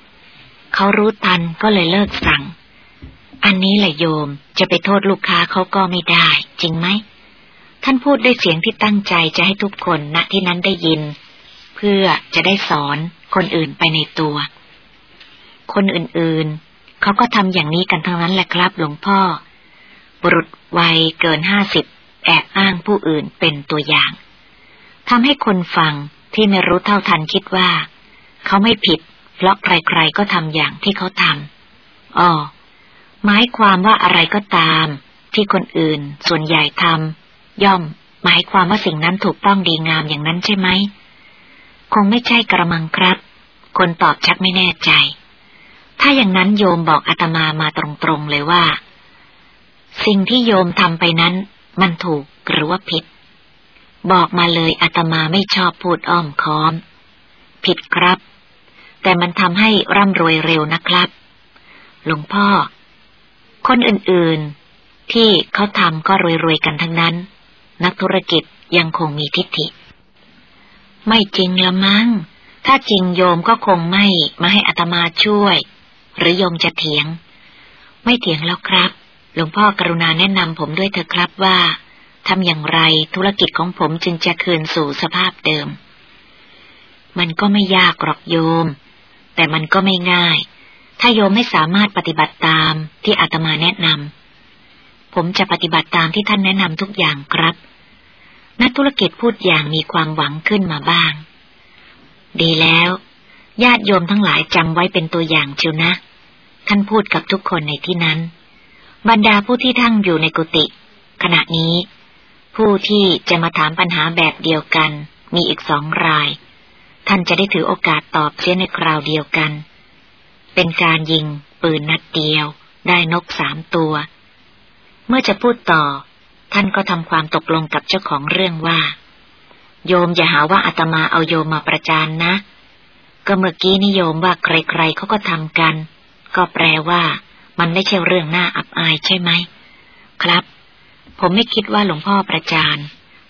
ๆ เขารู้ทันก็เลยเลิกสั่ง อันนี้แหละโยมจะไปโทษลูกค้าเขาก็ไม่ได้ จริงไหม ท่านพูดด้วยเสียงที่ตั้งใจจะให้ทุกคนณที่นั้นได้ยิน เพื่อจะได้สอนคนอื่นไปในตัว คนอื่นๆ เขาก็ทำอย่างนี้กันทั้งนั้นแหละครับหลวงพ่อ บุรุษวัยเกินห้าสิบแอบอ้างผู้อื่นเป็นตัวอย่างทำให้คนฟังที่ไม่รู้เท่าทันคิดว่า เขาไม่ผิด เพราะใครๆก็ทำอย่างที่เขาทำอ๋อหมายความว่าอะไรก็ตาม ที่คนอื่นส่วนใหญ่ทำย่อม หมายความว่าสิ่งนั้นถูกต้องดีงามอย่างนั้นใช่ไหม คงไม่ใช่กระมังครับ คนตอบชักไม่แน่ใจ ถ้าอย่างนั้นโยมบอกอาตมามาตรงๆเลยว่า สิ่งที่โยมทำไปนั้น มันถูกหรือว่าผิด บอกมาเลยอาตมาไม่ชอบพูดอ้อมค้อม ผิดครับ แต่มันทำให้ร่ำรวยเร็วนะครับ หลวงพ่อ คนอื่นๆ ที่เขาทำก็รวยๆกันทั้งนั้น นักธุรกิจยังคงมีทิฏฐิ ไม่จริงละมั้ง ถ้าจริงโยมก็คงไม่มาให้อัตมาช่วย หรือโยมจะเถียง ไม่เถียงแล้วครับ ลวงพ่อกรุณาแนะนำผมด้วยเถอะครับว่าทำอย่างไรธุรกิจของผมจึงจะคืนสู่สภาพเดิม มันก็ไม่ยากหรอกโยม แต่มันก็ไม่ง่าย ถ้าโยมไม่สามารถปฏิบัติตามที่อาตมาแนะนำผมจะปฏิบัติตามที่ท่านแนะนำทุกอย่างครับ นักธุรกิจพูดอย่างมีความหวังขึ้นมาบ้าง ดีแล้ว ญาติโยมทั้งหลายจำไว้เป็นตัวอย่างเชียวนะ ท่านพูดกับทุกคนในที่นั้น บรรดาผู้ที่ทั้งอยู่ในกุฏิขณะนี้ ผู้ที่จะมาถามปัญหาแบบเดียวกัน มีอีกสองราย ท่านจะได้ถือโอกาสตอบเช่นในคราวเดียวกัน เป็นการยิงปืนนัดเดียว ได้นกสามตัว เมื่อจะพูดต่อ ท่านก็ทำความตกลงกับเจ้าของเรื่องว่า โยมอย่าหาว่าอาตมาเอาโยมมาประจานนะ ก็เมื่อกี้นิยมว่าใครๆเขาก็ทำกัน ก็แปลว่า มันไม่ใช่เรื่องน่าอับอายใช่ไหม ครับ ผมไม่คิดว่าหลวงพ่อประจาน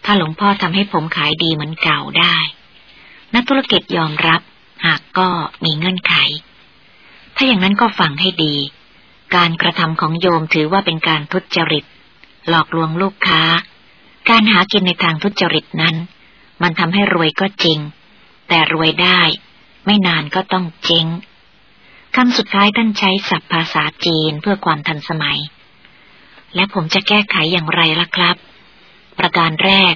ถ้าหลวงพ่อทำให้ผมขายดีเหมือนเก่าได้ นักธุรกิจยอมรับ หากก็มีเงื่อนไข ถ้าอย่างนั้นก็ฟังให้ดี การกระทำของโยมถือว่าเป็นการทุจริต หลอกลวงลูกค้า การหากินในทางทุจริตนั้น มันทำให้รวยก็จริง แต่รวยได้ ไม่นานก็ต้องเจ๊ง คำสุดท้ายท่านใช้ศัพท์ภาษาจีนเพื่อความทันสมัย และผมจะแก้ไขอย่างไรล่ะครับ ประการแรก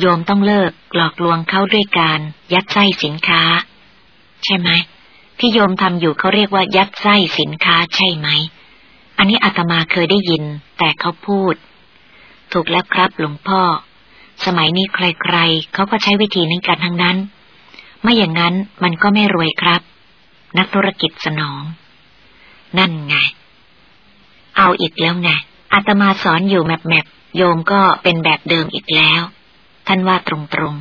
โยมต้องเลิกหลอกลวงเขาด้วยการยัดไส้สินค้า ใช่ไหมที่โยมทำอยู่เขาเรียกว่ายัดไส้สินค้าใช่ไหม อันนี้อาตมาเคยได้ยิน แต่เขาพูด ถูกแล้วครับหลวงพ่อ สมัยนี้ใครๆเขาก็ใช้วิธีนี้กันทั้งนั้น ไม่อย่างนั้นมันก็ไม่รวยครับ นักธุรกิจสนอง นั่นไง เอาอีกแล้วไงอาตมาสอนอยู่แมบแมบโยมก็เป็นแบบเดิมอีกแล้ว ท่านว่าตรง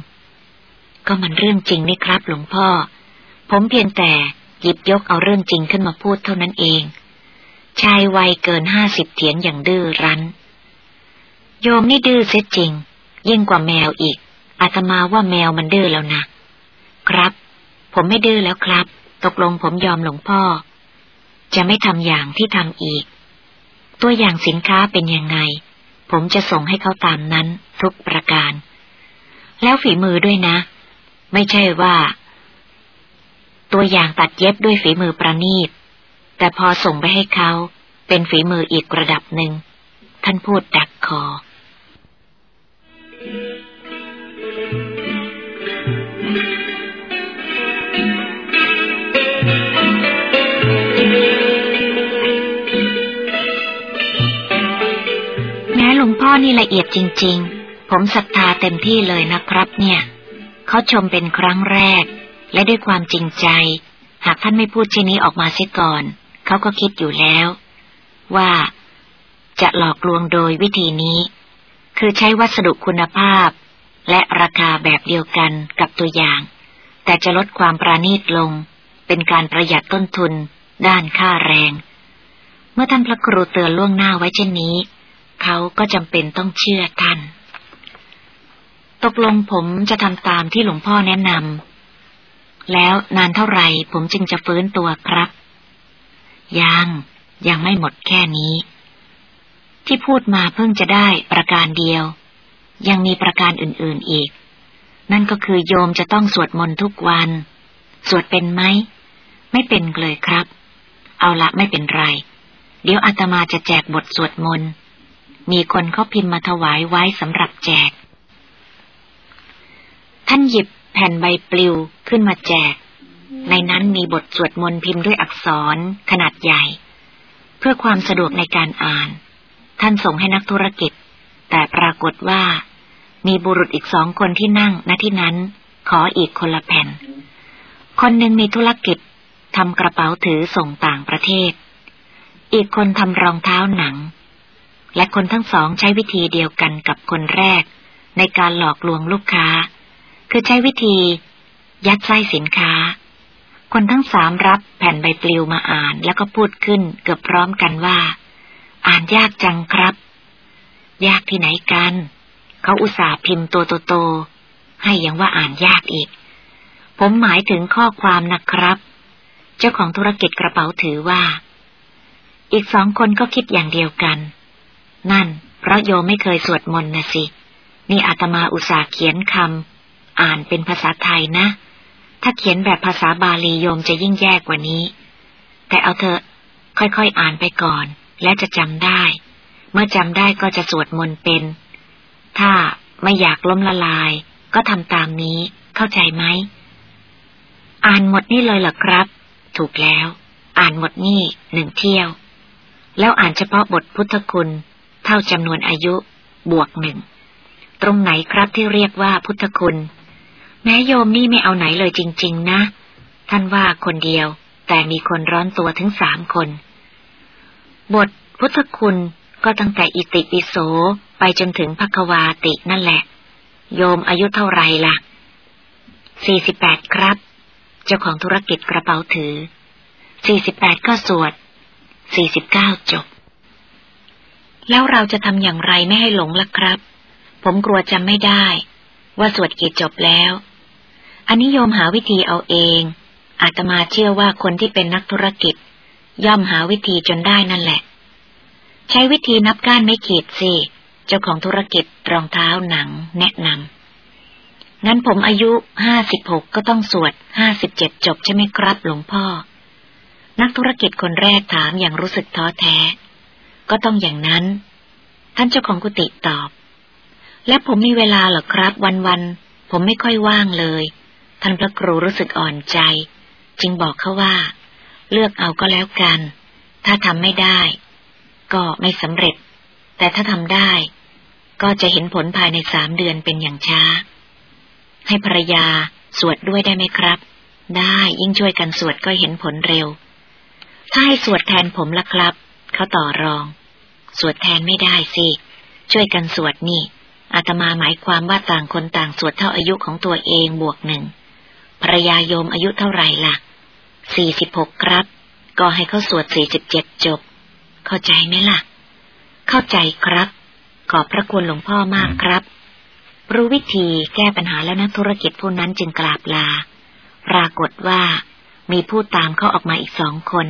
ๆ ก็มันเรื่องจริงนี่ครับ หลวงพ่อ ผมเพียงแต่หยิบยกเอาเรื่องจริงขึ้นมาพูดเท่านั้นเอง ชายวัยเกินห้าสิบเถียงอย่างดื้อรั้น โยมนี่ดื้อเสียจริง ยิ่งกว่าแมวอีกอาตมาว่าแมวมันดื้อแล้วนะ ครับ ผมไม่ดื้อแล้วครับ ตกลงผมยอมหลวงพ่อ จะไม่ทำอย่างที่ทำอีก ตัวอย่างสินค้าเป็นยังไง ผมจะส่งให้เขาตามนั้นทุกประการ แล้วฝีมือด้วยนะ ไม่ใช่ว่า ตัวอย่างตัดเย็บด้วยฝีมือประณีต แต่พอส่งไปให้เขาเป็นฝีมืออีกระดับหนึ่ง ท่านพูดดักคอแม้ พ่อนี่ละเอียดจริง ๆ ผมศรัทธาเต็มที่เลยนะครับเนี่ย เขาชมเป็นครั้งแรก และด้วยความจริงใจ หากท่านไม่พูดเช่นนี้ออกมาเสียก่อน เขาก็คิดอยู่แล้ว ว่าจะหลอกลวงโดยวิธีนี้ คือใช้วัสดุคุณภาพ และราคาแบบเดียวกันกับตัวอย่าง แต่จะลดความประณีตลง เป็นการประหยัดต้นทุน ด้านค่าแรง เมื่อท่านพระครูเตือนล่วงหน้าไว้เช่นนี้ เขาก็จำเป็นต้องเชื่อท่าน ตกลงผมจะทำตามที่หลวงพ่อแนะนำ แล้วนานเท่าไหร่ผมจึงจะฟื้นตัวครับ ยัง ยังไม่หมดแค่นี้ ที่พูดมาเพิ่งจะได้ประการเดียว ยังมีประการอื่นๆอีก นั่นก็คือโยมจะต้องสวดมนต์ทุกวัน สวดเป็นไหม ไม่เป็นเลยครับ เอาละไม่เป็นไรเดี๋ยวอาตมาจะแจกบทสวดมนต์ มีคนเขาพิมพ์มาถวายไว้สำหรับแจก ท่านหยิบแผ่นใบปลิวขึ้นมาแจก ในนั้นมีบทสวดมนต์พิมพ์ด้วยอักษรขนาดใหญ่ เพื่อความสะดวกในการอ่าน ท่านส่งให้นักธุรกิจ แต่ปรากฏว่า มีบุรุษอีกสองคนที่นั่งณที่นั้น ขออีกคนละแผ่น คนหนึ่งมีธุรกิจทำกระเป๋าถือส่งต่างประเทศ อีกคนทำรองเท้าหนัง และคนทั้งสองใช้วิธีเดียวกันกับคนแรก ในการหลอกลวงลูกค้า คือใช้วิธี ยัดไส้สินค้า คนทั้งสามรับแผ่นใบปลิวมาอ่านแล้วก็พูดขึ้นเกือบพร้อมกันว่า อ่านยากจังครับ ยากที่ไหนกัน เขาอุตส่าห์พิมพ์ตัวโตๆให้ยังว่าอ่านยากอีก ผมหมายถึงข้อความนะครับ เจ้าของธุรกิจกระเป๋าถือว่า อีกสองคนก็คิดอย่างเดียวกัน นั่น เพราะโยมไม่เคยสวดมนต์นะสิ นี่อาตมาอุตส่าห์เขียนคำอ่านเป็นภาษาไทยนะ ถ้าเขียนแบบภาษาบาลีโยมจะยิ่งแย่กว่านี้ แต่เอาเถอะ ค่อยๆอ่านไปก่อน และจะจำได้ เมื่อจำได้ก็จะสวดมนต์เป็น ถ้าไม่อยากล้มละลาย ก็ทำตามนี้ เข้าใจไหม อ่านหมดนี่เลยเหรอครับ ถูกแล้ว อ่านหมดนี่หนึ่งเที่ยวแล้วอ่านเฉพาะบทพุทธคุณ เท่าจำนวนอายุบวกหนึ่ง ตรงไหนครับที่เรียกว่าพุทธคุณ แม้โยมนี่ไม่เอาไหนเลยจริง ๆ นะ ท่านว่าคนเดียว แต่มีคนร้อนตัวถึงสามคน บทพุทธคุณก็ตั้งแต่อิติปิโสไปจนถึงภควาตินั่นแหละ โยมอายุเท่าไรละ่ะสี่สิบแปดครับ เจ้าของธุรกิจกระเป๋าถือสี่สิบแปดก็สวดสี่สิบเก้าจบ แล้วเราจะทำอย่างไรไม่ให้หลงล่ะครับ ผมกลัวจำไม่ได้ ว่าสวดกี่จบแล้ว อันนี้โยมหาวิธีเอาเอง อาตมาเชื่อว่าคนที่เป็นนักธุรกิจ ย่อมหาวิธีจนได้นั่นแหละ ใช้วิธีนับก้านไม่ขีดสิ เจ้าของธุรกิจรองเท้าหนัง แนะนำงั้นผมอายุห้าสิบหกก็ต้องสวดห้าสิบเจ็ดจบใช่ไหมครับหลวงพ่อ นักธุรกิจคนแรกถามอย่างรู้สึกท้อแท้ ก็ต้องอย่างนั้น ท่านเจ้าของกุฏิตอบ และผมมีเวลาหรอครับ วันๆผมไม่ค่อยว่างเลย ท่านพระครูรู้สึกอ่อนใจ จึงบอกเขาว่า เลือกเอาก็แล้วกัน ถ้าทำไม่ได้ ก็ไม่สำเร็จ แต่ถ้าทำได้ ก็จะเห็นผลภายในสามเดือนเป็นอย่างช้า ให้ภรรยาสวดด้วยได้ไหมครับ ได้ยิ่งช่วยกันสวดก็เห็นผลเร็ว ถ้าให้สวดแทนผมละครับ เขาต่อรอง สวดแทนไม่ได้สิ ช่วยกันสวดนี่ อาตมาหมายความว่าต่างคนต่างสวดเท่าอายุของตัวเองบวกหนึ่งภรยาโยมอายุเท่าไหร่ละ่ะสี่สิบหกครับ ก็ให้เขาสวดสี่สิบเจ็ดจบ เข้าใจไหมล่ะ เข้าใจครับ ขอบพระคุณหลวงพ่อมากครับ รู้วิธีแก้ปัญหาแล้วนักธุรกิจผู้นั้นจึงกราบลา ปรากฏว่ามีผู้ตามเขาออกมาอีกสองคน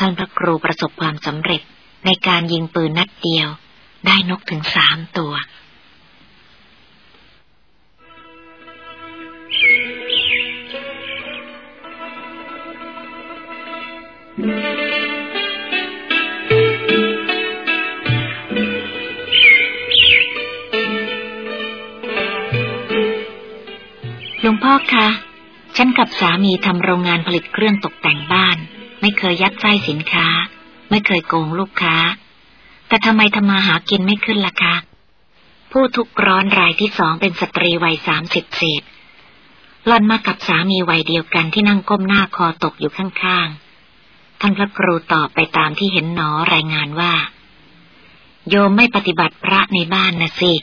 ท่านพระครูประสบความสำเร็จในการยิงปืนนัดเดียว ได้นกถึงสามตัวหลวงพ่อคะ ฉันกับสามีทำโรงงานผลิตเครื่องตกแต่งบ้าน ไม่เคยยัดไส้สินค้า ไม่เคยโกงลูกค้า แต่ทำไมทำมาหากินไม่ขึ้นล่ะคะ ผู้ทุกร้อนรายที่สองเป็นสตรีวัยสามสิบเศษหล่อนมากับสามีวัยเดียวกันที่นั่งก้มหน้าคอตกอยู่ข้างๆ ท่านพระครูตอบไปตามที่เห็นหนอรายงานว่า โยมไม่ปฏิบัติพระในบ้านนะสิ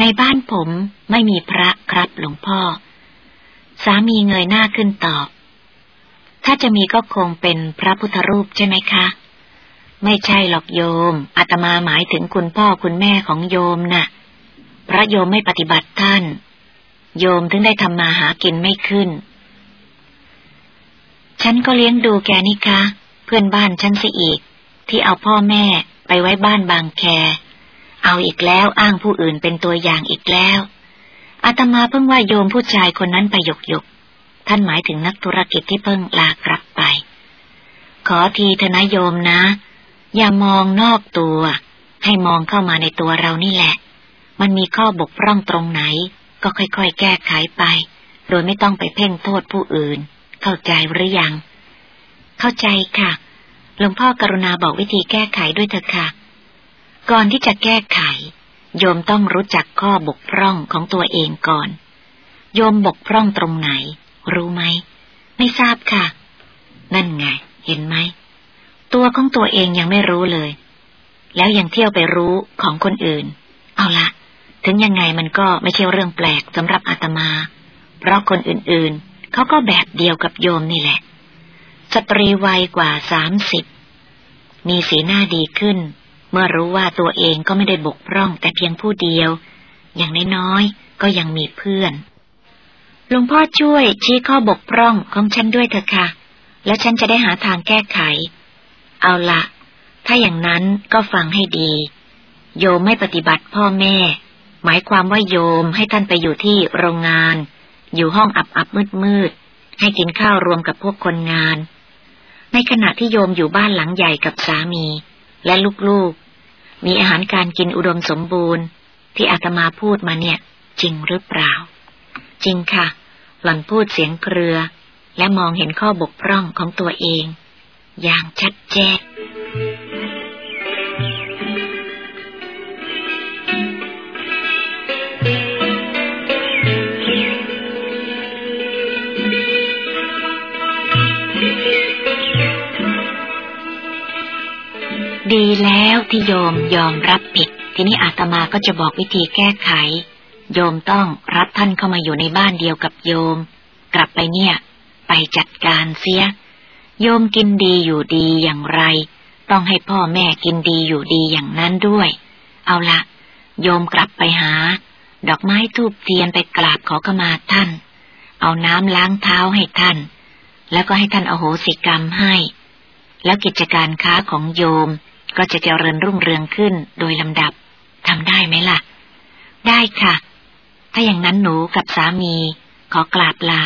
ในบ้านผมไม่มีพระครับหลวงพ่อ สามีเงยหน้าขึ้นตอบ ถ้าจะมีก็คงเป็นพระพุทธรูปใช่ไหมคะ ไม่ใช่หรอกโยมอาตมาหมายถึงคุณพ่อคุณแม่ของโยมนะ่ะ พระโยมไม่ปฏิบัติท่าน โยมถึงได้ทำมาหากินไม่ขึ้น ฉันก็เลี้ยงดูแกนี่คะ เพื่อนบ้านฉันสิอีก ที่เอาพ่อแม่ไปไว้บ้านบางแค เอาอีกแล้วอ้างผู้อื่นเป็นตัวอย่างอีกแล้วอาตมาเพิ่งว่าโยมผู้ชายคนนั้นไปหยกหยก ท่านหมายถึงนักธุรกิจที่เพิ่งลากลับไป ขอทีเถอะนโยมนะ อย่ามองนอกตัว ให้มองเข้ามาในตัวเรานี่แหละ มันมีข้อบกพร่องตรงไหน ก็ค่อยๆ แก้ไขไป โดยไม่ต้องไปเพ่งโทษผู้อื่น เข้าใจหรือยัง เข้าใจค่ะ หลวงพ่อกรุณาบอกวิธีแก้ไขด้วยเถอะค่ะ ก่อนที่จะแก้ไข โยมต้องรู้จักข้อบกพร่องของตัวเองก่อน โยมบกพร่องตรงไหน รู้ไหม ไม่ทราบค่ะ นั่นไง เห็นไหม ตัวของตัวเองยังไม่รู้เลย แล้วยังเที่ยวไปรู้ของคนอื่น เอาละ ถึงยังไงมันก็ไม่ใช่เรื่องแปลกสำหรับอาตมา เพราะคนอื่นๆ เขาก็แบบเดียวกับโยมนี่แหละ สตรีวัยกว่าสามสิบ มีสีหน้าดีขึ้น เมื่อรู้ว่าตัวเองก็ไม่ได้บกพร่องแต่เพียงผู้เดียว อย่างน้อยๆ ก็ยังมีเพื่อน หลวงพ่อช่วยชี้ข้อบกพร่องของฉันด้วยเถอะค่ะ แล้วฉันจะได้หาทางแก้ไข เอาละถ้าอย่างนั้นก็ฟังให้ดี โยมไม่ปฏิบัติพ่อแม่ หมายความว่าโยมให้ท่านไปอยู่ที่โรงงาน อยู่ห้องอับอับมืดมืดให้กินข้าวรวมกับพวกคนงาน ในขณะที่โยมอยู่บ้านหลังใหญ่กับสามี และลูกๆ มีอาหารการกินอุดมสมบูรณ์ ที่อาตมาพูดมาเนี่ย จริงหรือเปล่า จริงค่ะ หล่อนพูดเสียงเครือ และมองเห็นข้อบกพร่องของตัวเอง อย่างชัดแจ้งดีแล้วที่โยมยอมรับผิด ทีนี้อาตมาก็จะบอกวิธีแก้ไข โยมต้องรับท่านเข้ามาอยู่ในบ้านเดียวกับโยม กลับไปเนี่ย ไปจัดการเสีย โยมกินดีอยู่ดีอย่างไร ต้องให้พ่อแม่กินดีอยู่ดีอย่างนั้นด้วย เอาละโยมกลับไปหา ดอกไม้ทูบเทียนไปกราบขอขมาท่าน เอาน้ำล้างเท้าให้ท่าน แล้วก็ให้ท่านอโหสิกรรมให้ แล้วกิจการค้าของโยมก็จะเจริญรุ่งเรืองขึ้นโดยลำดับทำได้ไหมล่ะ ได้ค่ะ ถ้าอย่างนั้นหนูกับสามีขอกราบลา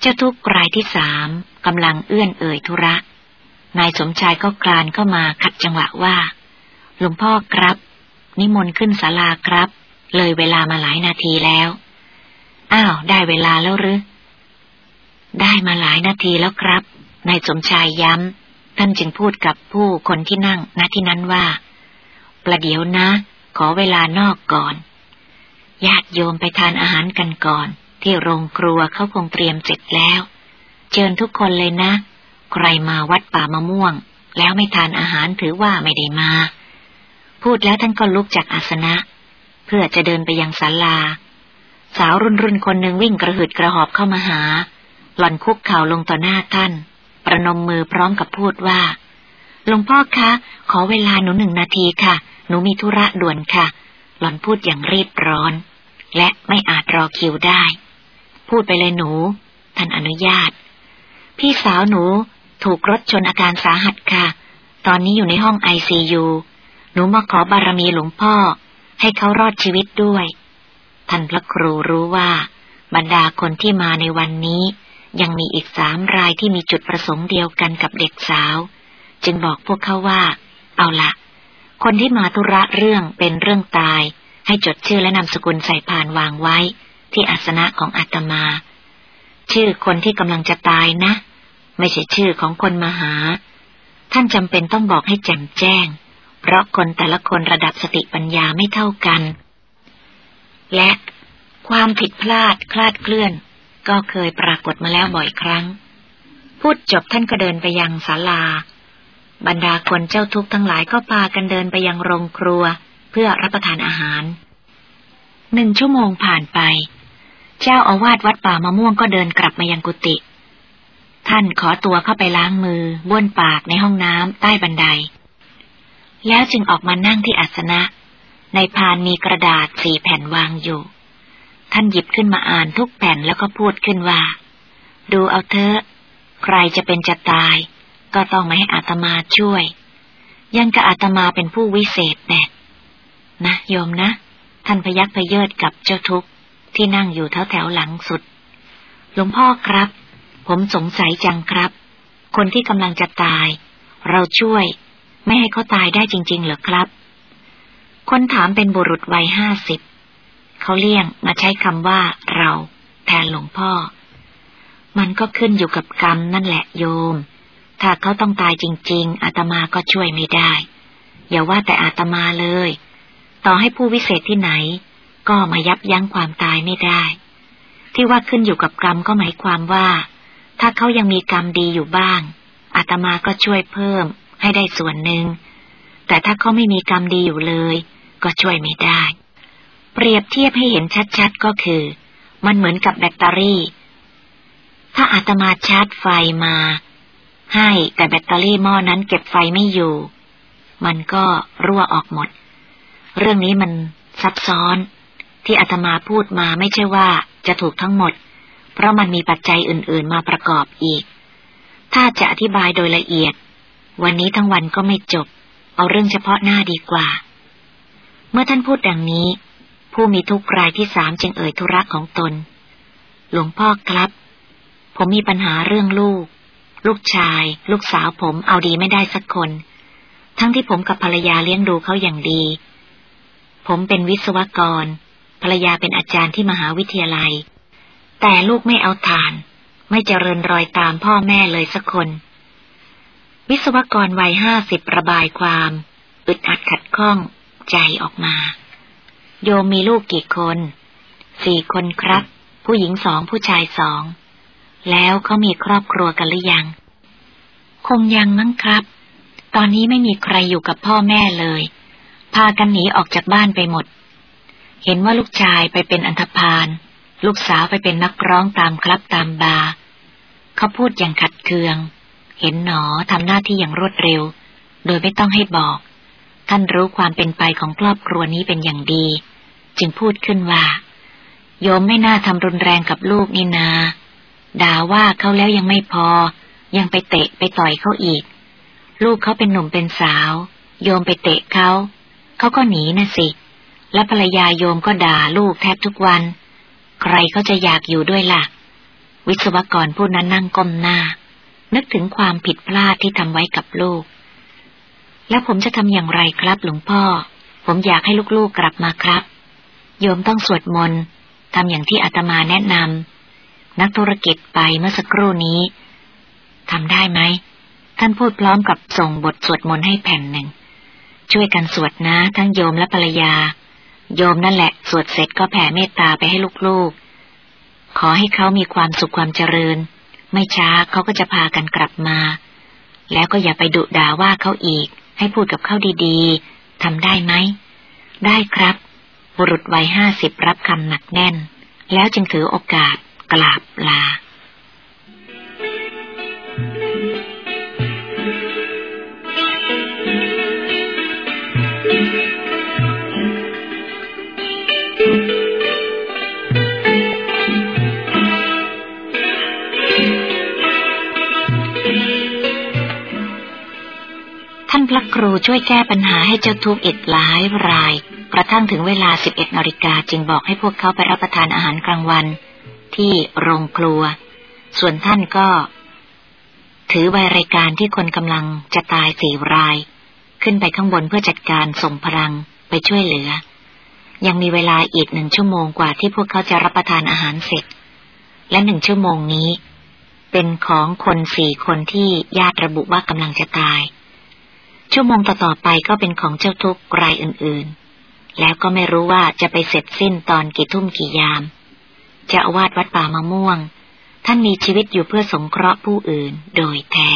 เจ้าทุกรายที่สามกำลังเอื้อนเอ่ยธุระ นายสมชายก็กลานเข้ามาขัดจังหวะว่า หลวงพ่อครับ นิมนต์ขึ้นศาลาครับ เลยเวลามาหลายนาทีแล้ว อ้าว ได้เวลาแล้วหรือ ได้มาหลายนาทีแล้วครับ นายสมชายย้ำ ท่านจึงพูดกับผู้คนที่นั่งณที่นั้นว่า ประเดี๋ยวนะ ขอเวลานอกก่อน ญาติโยมไปทานอาหารกันก่อน ที่โรงครัวเขาคงเตรียมเสร็จแล้ว เชิญทุกคนเลยนะ ใครมาวัดป่ามะม่วง แล้วไม่ทานอาหารถือว่าไม่ได้มา พูดแล้วท่านก็ลุกจากอาสนะ เพื่อจะเดินไปยังศาลา สาวรุ่นรุ่นคนหนึ่งวิ่งกระหืดกระหอบเข้ามาหา หล่อนคุกเข่าลงต่อหน้าท่าน ประนมมือพร้อมกับพูดว่าหลวงพ่อคะ ขอเวลาหนูหนึ่งนาทีค่ะ หนูมีธุระด่วนค่ะ หล่อนพูดอย่างรีบร้อน และไม่อาจรอคิวได้ พูดไปเลยหนู ท่านอนุญาต พี่สาวหนูถูกรถชนอาการสาหัสค่ะ ตอนนี้อยู่ในห้องไอซียูหนูมาขอบารมีหลวงพ่อ ให้เขารอดชีวิตด้วย ท่านพระครูรู้ว่า บรรดาคนที่มาในวันนี้ ยังมีอีกสามรายที่มีจุดประสงค์เดียวกันกับเด็กสาว จึงบอกพวกเขาว่า เอาละคนที่มาธุระเรื่องเป็นเรื่องตาย ให้จดชื่อและนามสกุลใส่ผ่านวางไว้ ที่อาสนะของอาตมา ชื่อคนที่กำลังจะตายนะ ไม่ใช่ชื่อของคนมาหา ท่านจำเป็นต้องบอกให้แจ่มแจ้ง เพราะคนแต่ละคนระดับสติปัญญาไม่เท่ากัน และความผิดพลาดคลาดเคลื่อน ก็เคยปรากฏมาแล้วบ่อยครั้ง พูดจบท่านก็เดินไปยังศาลา บรรดาคนเจ้าทุกข์ทั้งหลายก็พากันเดินไปยังโรงครัว เพื่อรับประทานอาหาร หนึ่งชั่วโมงผ่านไป เจ้าอาวาสวัดป่ามะม่วงก็เดินกลับมายังกุฏิท่านขอตัวเข้าไปล้างมือบ้วนปากในห้องน้ำใต้บันได แล้วจึงออกมานั่งที่อาสนะ ในพานมีกระดาษสี่แผ่นวางอยู่ ท่านหยิบขึ้นมาอ่านทุกแผ่นแล้วก็พูดขึ้นว่า ดูเอาเถอะ ใครจะเป็นจะตาย ก็ต้องมาให้อาตมาช่วย ยังกับอาตมาเป็นผู้วิเศษแน่ นะโยมนะ ท่านพยักพเยิดกับเจ้าทุกข์ที่นั่งอยู่แถวแถวหลังสุด หลวงพ่อครับ ผมสงสัยจังครับ คนที่กำลังจะตาย เราช่วย ไม่ให้เขาตายได้จริง ๆ เหรอครับ คนถามเป็นบุรุษวัยห้าสิบเขาเลี่ยงมาใช้คำว่าเราแทนหลวงพ่อ มันก็ขึ้นอยู่กับกรรมนั่นแหละโยม ถ้าเขาต้องตายจริง ๆ อาตมาก็ช่วยไม่ได้ อย่าว่าแต่อาตมาเลย ต่อให้ผู้วิเศษที่ไหน ก็มายับยั้งความตายไม่ได้ ที่ว่าขึ้นอยู่กับกรรมก็หมายความว่า ถ้าเขายังมีกรรมดีอยู่บ้างอาตมาก็ช่วยเพิ่มให้ได้ส่วนหนึ่ง แต่ถ้าเขาไม่มีกรรมดีอยู่เลย ก็ช่วยไม่ได้ เปรียบเทียบให้เห็นชัดๆก็คือ มันเหมือนกับแบตเตอรี่ ถ้าอาตมาชาร์จไฟมา ให้แต่แบตเตอรี่หม้อนั้นเก็บไฟไม่อยู่ มันก็รั่วออกหมด เรื่องนี้มันซับซ้อน ที่อาตมาพูดมาไม่ใช่ว่าจะถูกทั้งหมด เพราะมันมีปัจจัยอื่นๆมาประกอบอีก ถ้าจะอธิบายโดยละเอียด วันนี้ทั้งวันก็ไม่จบ เอาเรื่องเฉพาะหน้าดีกว่า เมื่อท่านพูดดังนี้ ผู้มีทุกรายที่สามจึงเอ่ยธุระของตน หลวงพ่อครับ ผมมีปัญหาเรื่องลูก ลูกชาย ลูกสาวผมเอาดีไม่ได้สักคน ทั้งที่ผมกับภรรยาเลี้ยงดูเขาอย่างดี ผมเป็นวิศวกร ภรรยาเป็นอาจารย์ที่มหาวิทยาลัย แต่ลูกไม่เอาทาน ไม่เจริญรอยตามพ่อแม่เลยสักคน วิศวกรวัยห้าสิบระบายความ อึดอัดขัดข้อง ใจออกมา โยมมีลูกกี่คน สี่คนครับ ผู้หญิงสองผู้ชายสอง แล้วเขามีครอบครัวกันหรือยัง คงยังมั้งครับ ตอนนี้ไม่มีใครอยู่กับพ่อแม่เลย พากันหนีออกจากบ้านไปหมด เห็นว่าลูกชายไปเป็นอันธพาล ลูกสาวไปเป็นนักร้องตามคลับตามบาร์เขาพูดอย่างขัดเคือง เห็นหนอทำหน้าที่อย่างรวดเร็ว โดยไม่ต้องให้บอก ท่านรู้ความเป็นไปของครอบครัวนี้เป็นอย่างดี จึงพูดขึ้นว่า โยมไม่น่าทำรุนแรงกับลูกนี่นา ด่าว่าเขาแล้วยังไม่พอ ยังไปเตะไปต่อยเขาอีก ลูกเขาเป็นหนุ่มเป็นสาว โยมไปเตะเขา เขาก็หนีนะสิ และภรรยาโยมก็ด่าลูกแทบทุกวัน ใครเขาจะอยากอยู่ด้วยละ่ะ วิศวกรผู้นั้นนั่งก้มหน้า นึกถึงความผิดพลาดที่ทำไว้กับลูก แล้วผมจะทำอย่างไรครับหลวงพ่อ ผมอยากให้ลูกๆกลับมาครับ โยมต้องสวดมนต์ทำอย่างที่อาตมาแนะนำนักธุรกิจไปเมื่อสักครู่นี้ทำได้ไหมท่านพูดพร้อมกับส่งบทสวดมนต์ให้แผ่นหนึ่ง ช่วยกันสวดนะทั้งโยมและภรรยา โยมนั่นแหละ สวดเสร็จก็แผ่เมตตาไปให้ลูกๆ ขอให้เขามีความสุขความเจริญ ไม่ช้าเขาก็จะพากันกลับมา แล้วก็อย่าไปดุด่าว่าเขาอีก ให้พูดกับเขาดีๆทำได้ไหม ได้ครับ บุรุษวัยห้าสิบรับคำหนักแน่น แล้วจึงถือโอกาสกราบลา ระครูช่วยแก้ปัญหาให้เจ้าทุกข์อีกหลายราย กระทั่งถึงเวลาสิบเอ็ดนาฬิกาจึงบอกให้พวกเขาไปรับประทานอาหารกลางวัน ที่โรงครัว ส่วนท่านก็ ถือใบรายการที่คนกำลังจะตายสี่ราย ขึ้นไปข้างบนเพื่อจัดการส่งพลังไปช่วยเหลือ ยังมีเวลาอีกหนึ่งชั่วโมงกว่าที่พวกเขาจะรับประทานอาหารเสร็จ และหนึ่งชั่วโมงนี้ เป็นของคนสี่คนที่ญาติระบุว่ากำลังจะตาย ชั่วโมงต่อๆไปก็เป็นของเจ้าทุกรายอื่นๆ แล้วก็ไม่รู้ว่าจะไปเสร็จสิ้นตอนกี่ทุ่มกี่ยามจะอาวาดวัดป่ามะม่วง ท่านมีชีวิตอยู่เพื่อสงเคราะห์ผู้อื่นโดยแท้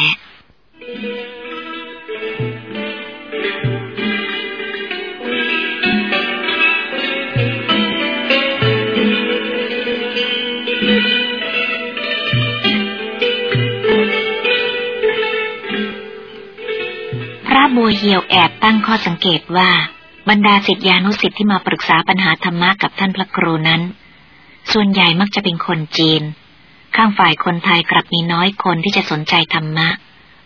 บัวเหี่ยวแอบตั้งข้อสังเกตว่า บรรดาสิทธิานุสิทธิ์ที่มาปรึกษาปัญหาธรรมะกับท่านพระครูนั้น ส่วนใหญ่มักจะเป็นคนจีน ข้างฝ่ายคนไทยกลับมีน้อยคนที่จะสนใจธรรมะ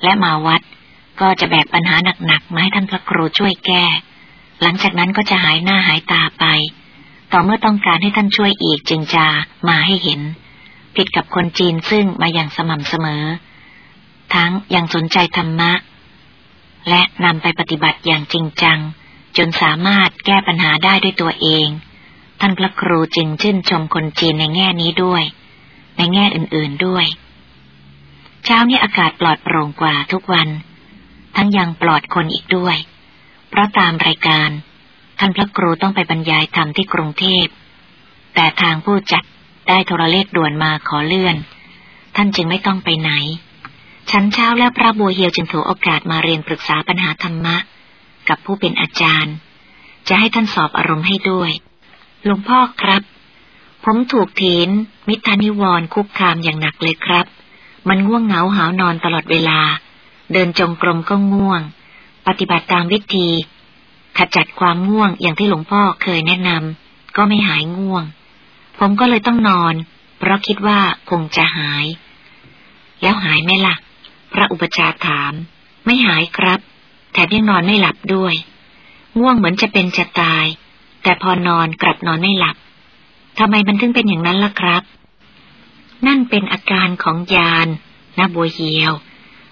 และมาวัด ก็จะแบกปัญหาหนักๆมาให้ท่านพระครูช่วยแก้ หลังจากนั้นก็จะหายหน้าหายตาไป ต่อเมื่อต้องการให้ท่านช่วยอีกจึงจะมาให้เห็น ผิดกับคนจีนซึ่งมาอย่างสม่ำเสมอ ทั้งยังสนใจธรรมะ และนำไปปฏิบัติอย่างจริงจัง จนสามารถแก้ปัญหาได้ด้วยตัวเอง ท่านพระครูจึงชื่นชมคนจีนในแง่นี้ด้วย ในแง่อื่นๆด้วย เช้านี้อากาศปลอดโปร่งกว่าทุกวัน ทั้งยังปลอดคนอีกด้วย เพราะตามรายการ ท่านพระครูต้องไปบรรยายธรรมที่กรุงเทพ แต่ทางผู้จัดได้โทรเลขด่วนมาขอเลื่อน ท่านจึงไม่ต้องไปไหน ฉันเช้าแล้วพระบัวเหียวจึงถือโอกาสมาเรียนปรึกษาปัญหาธรรมะ กับผู้เป็นอาจารย์ จะให้ท่านสอบอารมณ์ให้ด้วยหลวงพ่อครับ ผมถูกถีนมิทานิวรคุกคามอย่างหนักเลยครับ มันง่วงเหงาหาวนอนตลอดเวลา เดินจงกรมก็ง่วง ปฏิบัติตามวิธีขจัดความง่วงอย่างที่หลวงพ่อเคยแนะนำก็ไม่หายง่วง ผมก็เลยต้องนอน เพราะคิดว่าคงจะหาย แล้วหายไหมละ่ะ พระอุปชาถาม ไม่หายครับ แถมยังนอนไม่หลับด้วย ง่วงเหมือนจะเป็นจะตาย แต่พอนอนกลับนอนไม่หลับทำไมมันถึงเป็นอย่างนั้นล่ะครับ นั่นเป็นอาการของยานนะบัวเหียว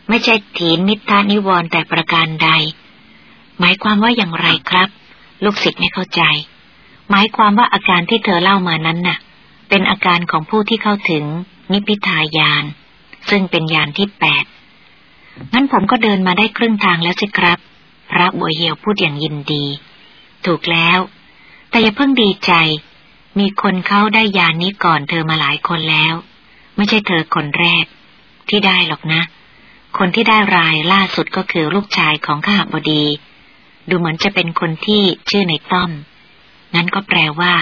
ไม่ใช่ถีนมิทานิวรแต่ประการใด หมายความว่าอย่างไรครับ ลูกศิษย์ไม่เข้าใจ หมายความว่าอาการที่เธอเล่ามานั้นน่ะ เป็นอาการของผู้ที่เข้าถึงนิพิทายาน ซึ่งเป็นยานที่แปด งั้นผมก็เดินมาได้ครึ่งทางแล้วสิครับ พระบัวเหียวพูดอย่างยินดี ถูกแล้ว แต่อย่าเพิ่งดีใจ มีคนเขาได้ยานนี้ก่อนเธอมาหลายคนแล้ว ไม่ใช่เธอคนแรก ที่ได้หรอกนะ คนที่ได้รายล่าสุดก็คือลูกชายของข้าบดี ดูเหมือนจะเป็นคนที่ชื่อในต้อม งั้นก็แปลว่า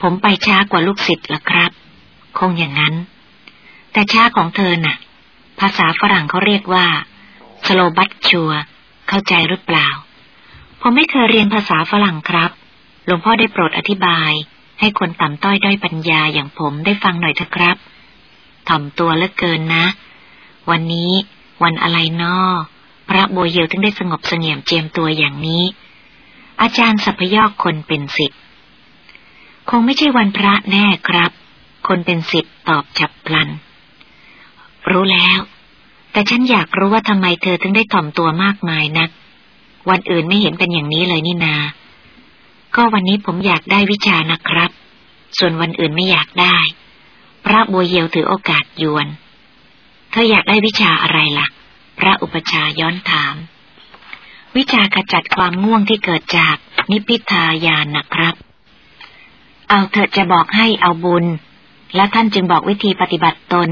ผมไปช้ากว่าลูกศิษย์ละครับ คงอย่างนั้น แต่ช้าของเธอน่ะ ภาษาฝรั่งเขาเรียกว่าสโลบัตชัว เข้าใจหรือเปล่า ผมไม่เคยเรียนภาษาฝรั่งครับ หลวงพ่อได้โปรดอธิบาย ให้คนต่ำต้อยด้อยปัญญาอย่างผมได้ฟังหน่อยเถอะครับ ถ่อมตัวเลิกเกินนะ วันนี้วันอะไรนอพระโบเยวถึงได้สงบเสงี่ยมเจียมตัวอย่างนี้ อาจารย์สัพยอกคนเป็นสิทธิ์คงไม่ใช่วันพระแน่ครับ คนเป็นสิทธิ์ตอบฉับพลัน รู้แล้ว แต่ฉันอยากรู้ว่าทำไมเธอถึงได้ถ่อมตัวมากมายนัก วันอื่นไม่เห็นเป็นอย่างนี้เลยนี่นา ก็วันนี้ผมอยากได้วิชานะครับ ส่วนวันอื่นไม่อยากได้ พระบัวเยียวถือโอกาสยวน เธออยากได้วิชาอะไรละ่ะ พระอุปชาย้อนถาม วิชาขจัดความง่วงที่เกิดจากนิพิทายานนะครับ เอาเธอจะบอกให้เอาบุญ และท่านจึงบอกวิธีปฏิบัติตน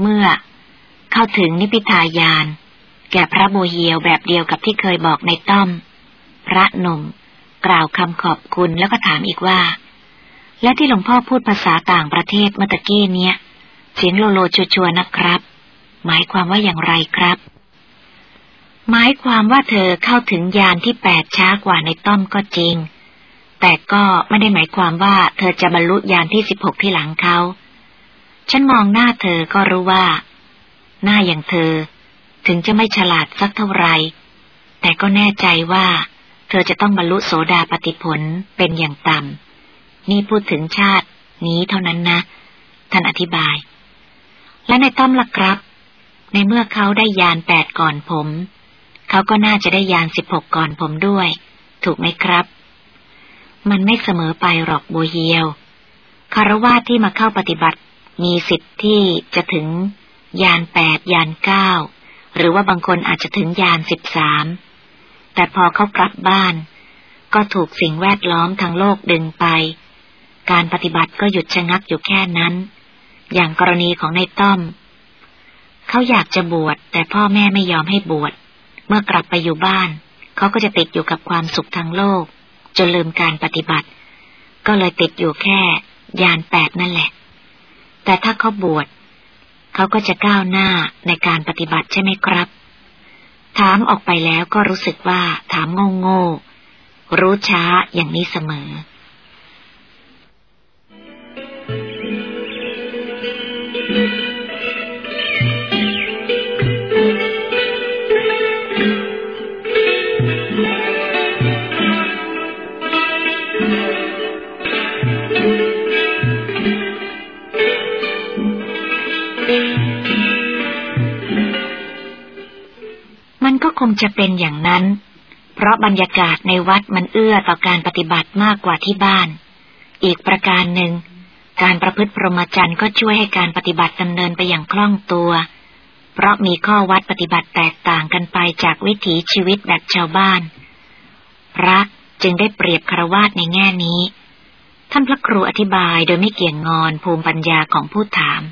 เมื่อ เข้าถึงนิพิทายาน แก่พระโบเฮียวแบบเดียวกับที่เคยบอกในต้อม พระนมกล่าวคำขอบคุณแล้วก็ถามอีกว่า และที่หลวงพ่อพูดภาษาต่างประเทศเมื่อตะกี้เนี้ยเสียงโลโลชัวๆนะครับ หมายความว่าอย่างไรครับ หมายความว่าเธอเข้าถึงยานที่แปดช้ากว่าในต้อมก็จริง แต่ก็ไม่ได้หมายความว่าเธอจะบรรลุยานที่สิบหกที่หลังเขา ฉันมองหน้าเธอก็รู้ว่า หน้าอย่างเธอ ถึงจะไม่ฉลาดสักเท่าไร แต่ก็แน่ใจว่า เธอจะต้องบรรลุโสดาปติผลเป็นอย่างต่ำ นี่พูดถึงชาตินี้เท่านั้นนะ ท่านอธิบาย และในต้อมล่ะครับ ในเมื่อเขาได้ยานแปดก่อนผม เขาก็น่าจะได้ยานสิบหกก่อนผมด้วย ถูกไหมครับ มันไม่เสมอไปหรอกโบเฮียวคารวาที่มาเข้าปฏิบัติ มีสิทธิ์ที่จะถึงยานแปดยานเก้าหรือว่าบางคนอาจจะถึงยานสิบสามแต่พอเขากลับบ้าน ก็ถูกสิ่งแวดล้อมทางโลกดึงไป การปฏิบัติก็หยุดชะงักอยู่แค่นั้น อย่างกรณีของในต้อม เขาอยากจะบวชแต่พ่อแม่ไม่ยอมให้บวชเมื่อกลับไปอยู่บ้าน เขาก็จะติดอยู่กับความสุขทางโลก จนลืมการปฏิบัติ ก็เลยติดอยู่แค่ยานแปดนั่นแหละ แต่ถ้าเขาบวชเขาก็จะก้าวหน้าในการปฏิบัติใช่ไหมครับ ถามออกไปแล้วก็รู้สึกว่าถามโง่โง่รู้ช้าอย่างนี้เสมอ มันก็คงจะเป็นอย่างนั้น เพราะบรรยากาศในวัดมันเอื้อต่อการปฏิบัติมากกว่าที่บ้าน อีกประการหนึ่ง การประพฤติพรหมจรรย์ก็ช่วยให้การปฏิบัติดำเนินไปอย่างคล่องตัว เพราะมีข้อวัดปฏิบัติแตกต่างกันไปจากวิถีชีวิตแบบชาวบ้าน พระจึงได้เปรียบคารวาสในแง่นี้ ท่านพระครูอธิบายโดยไม่เกี่ยงงอนภูมิปัญญาของผู้ถาม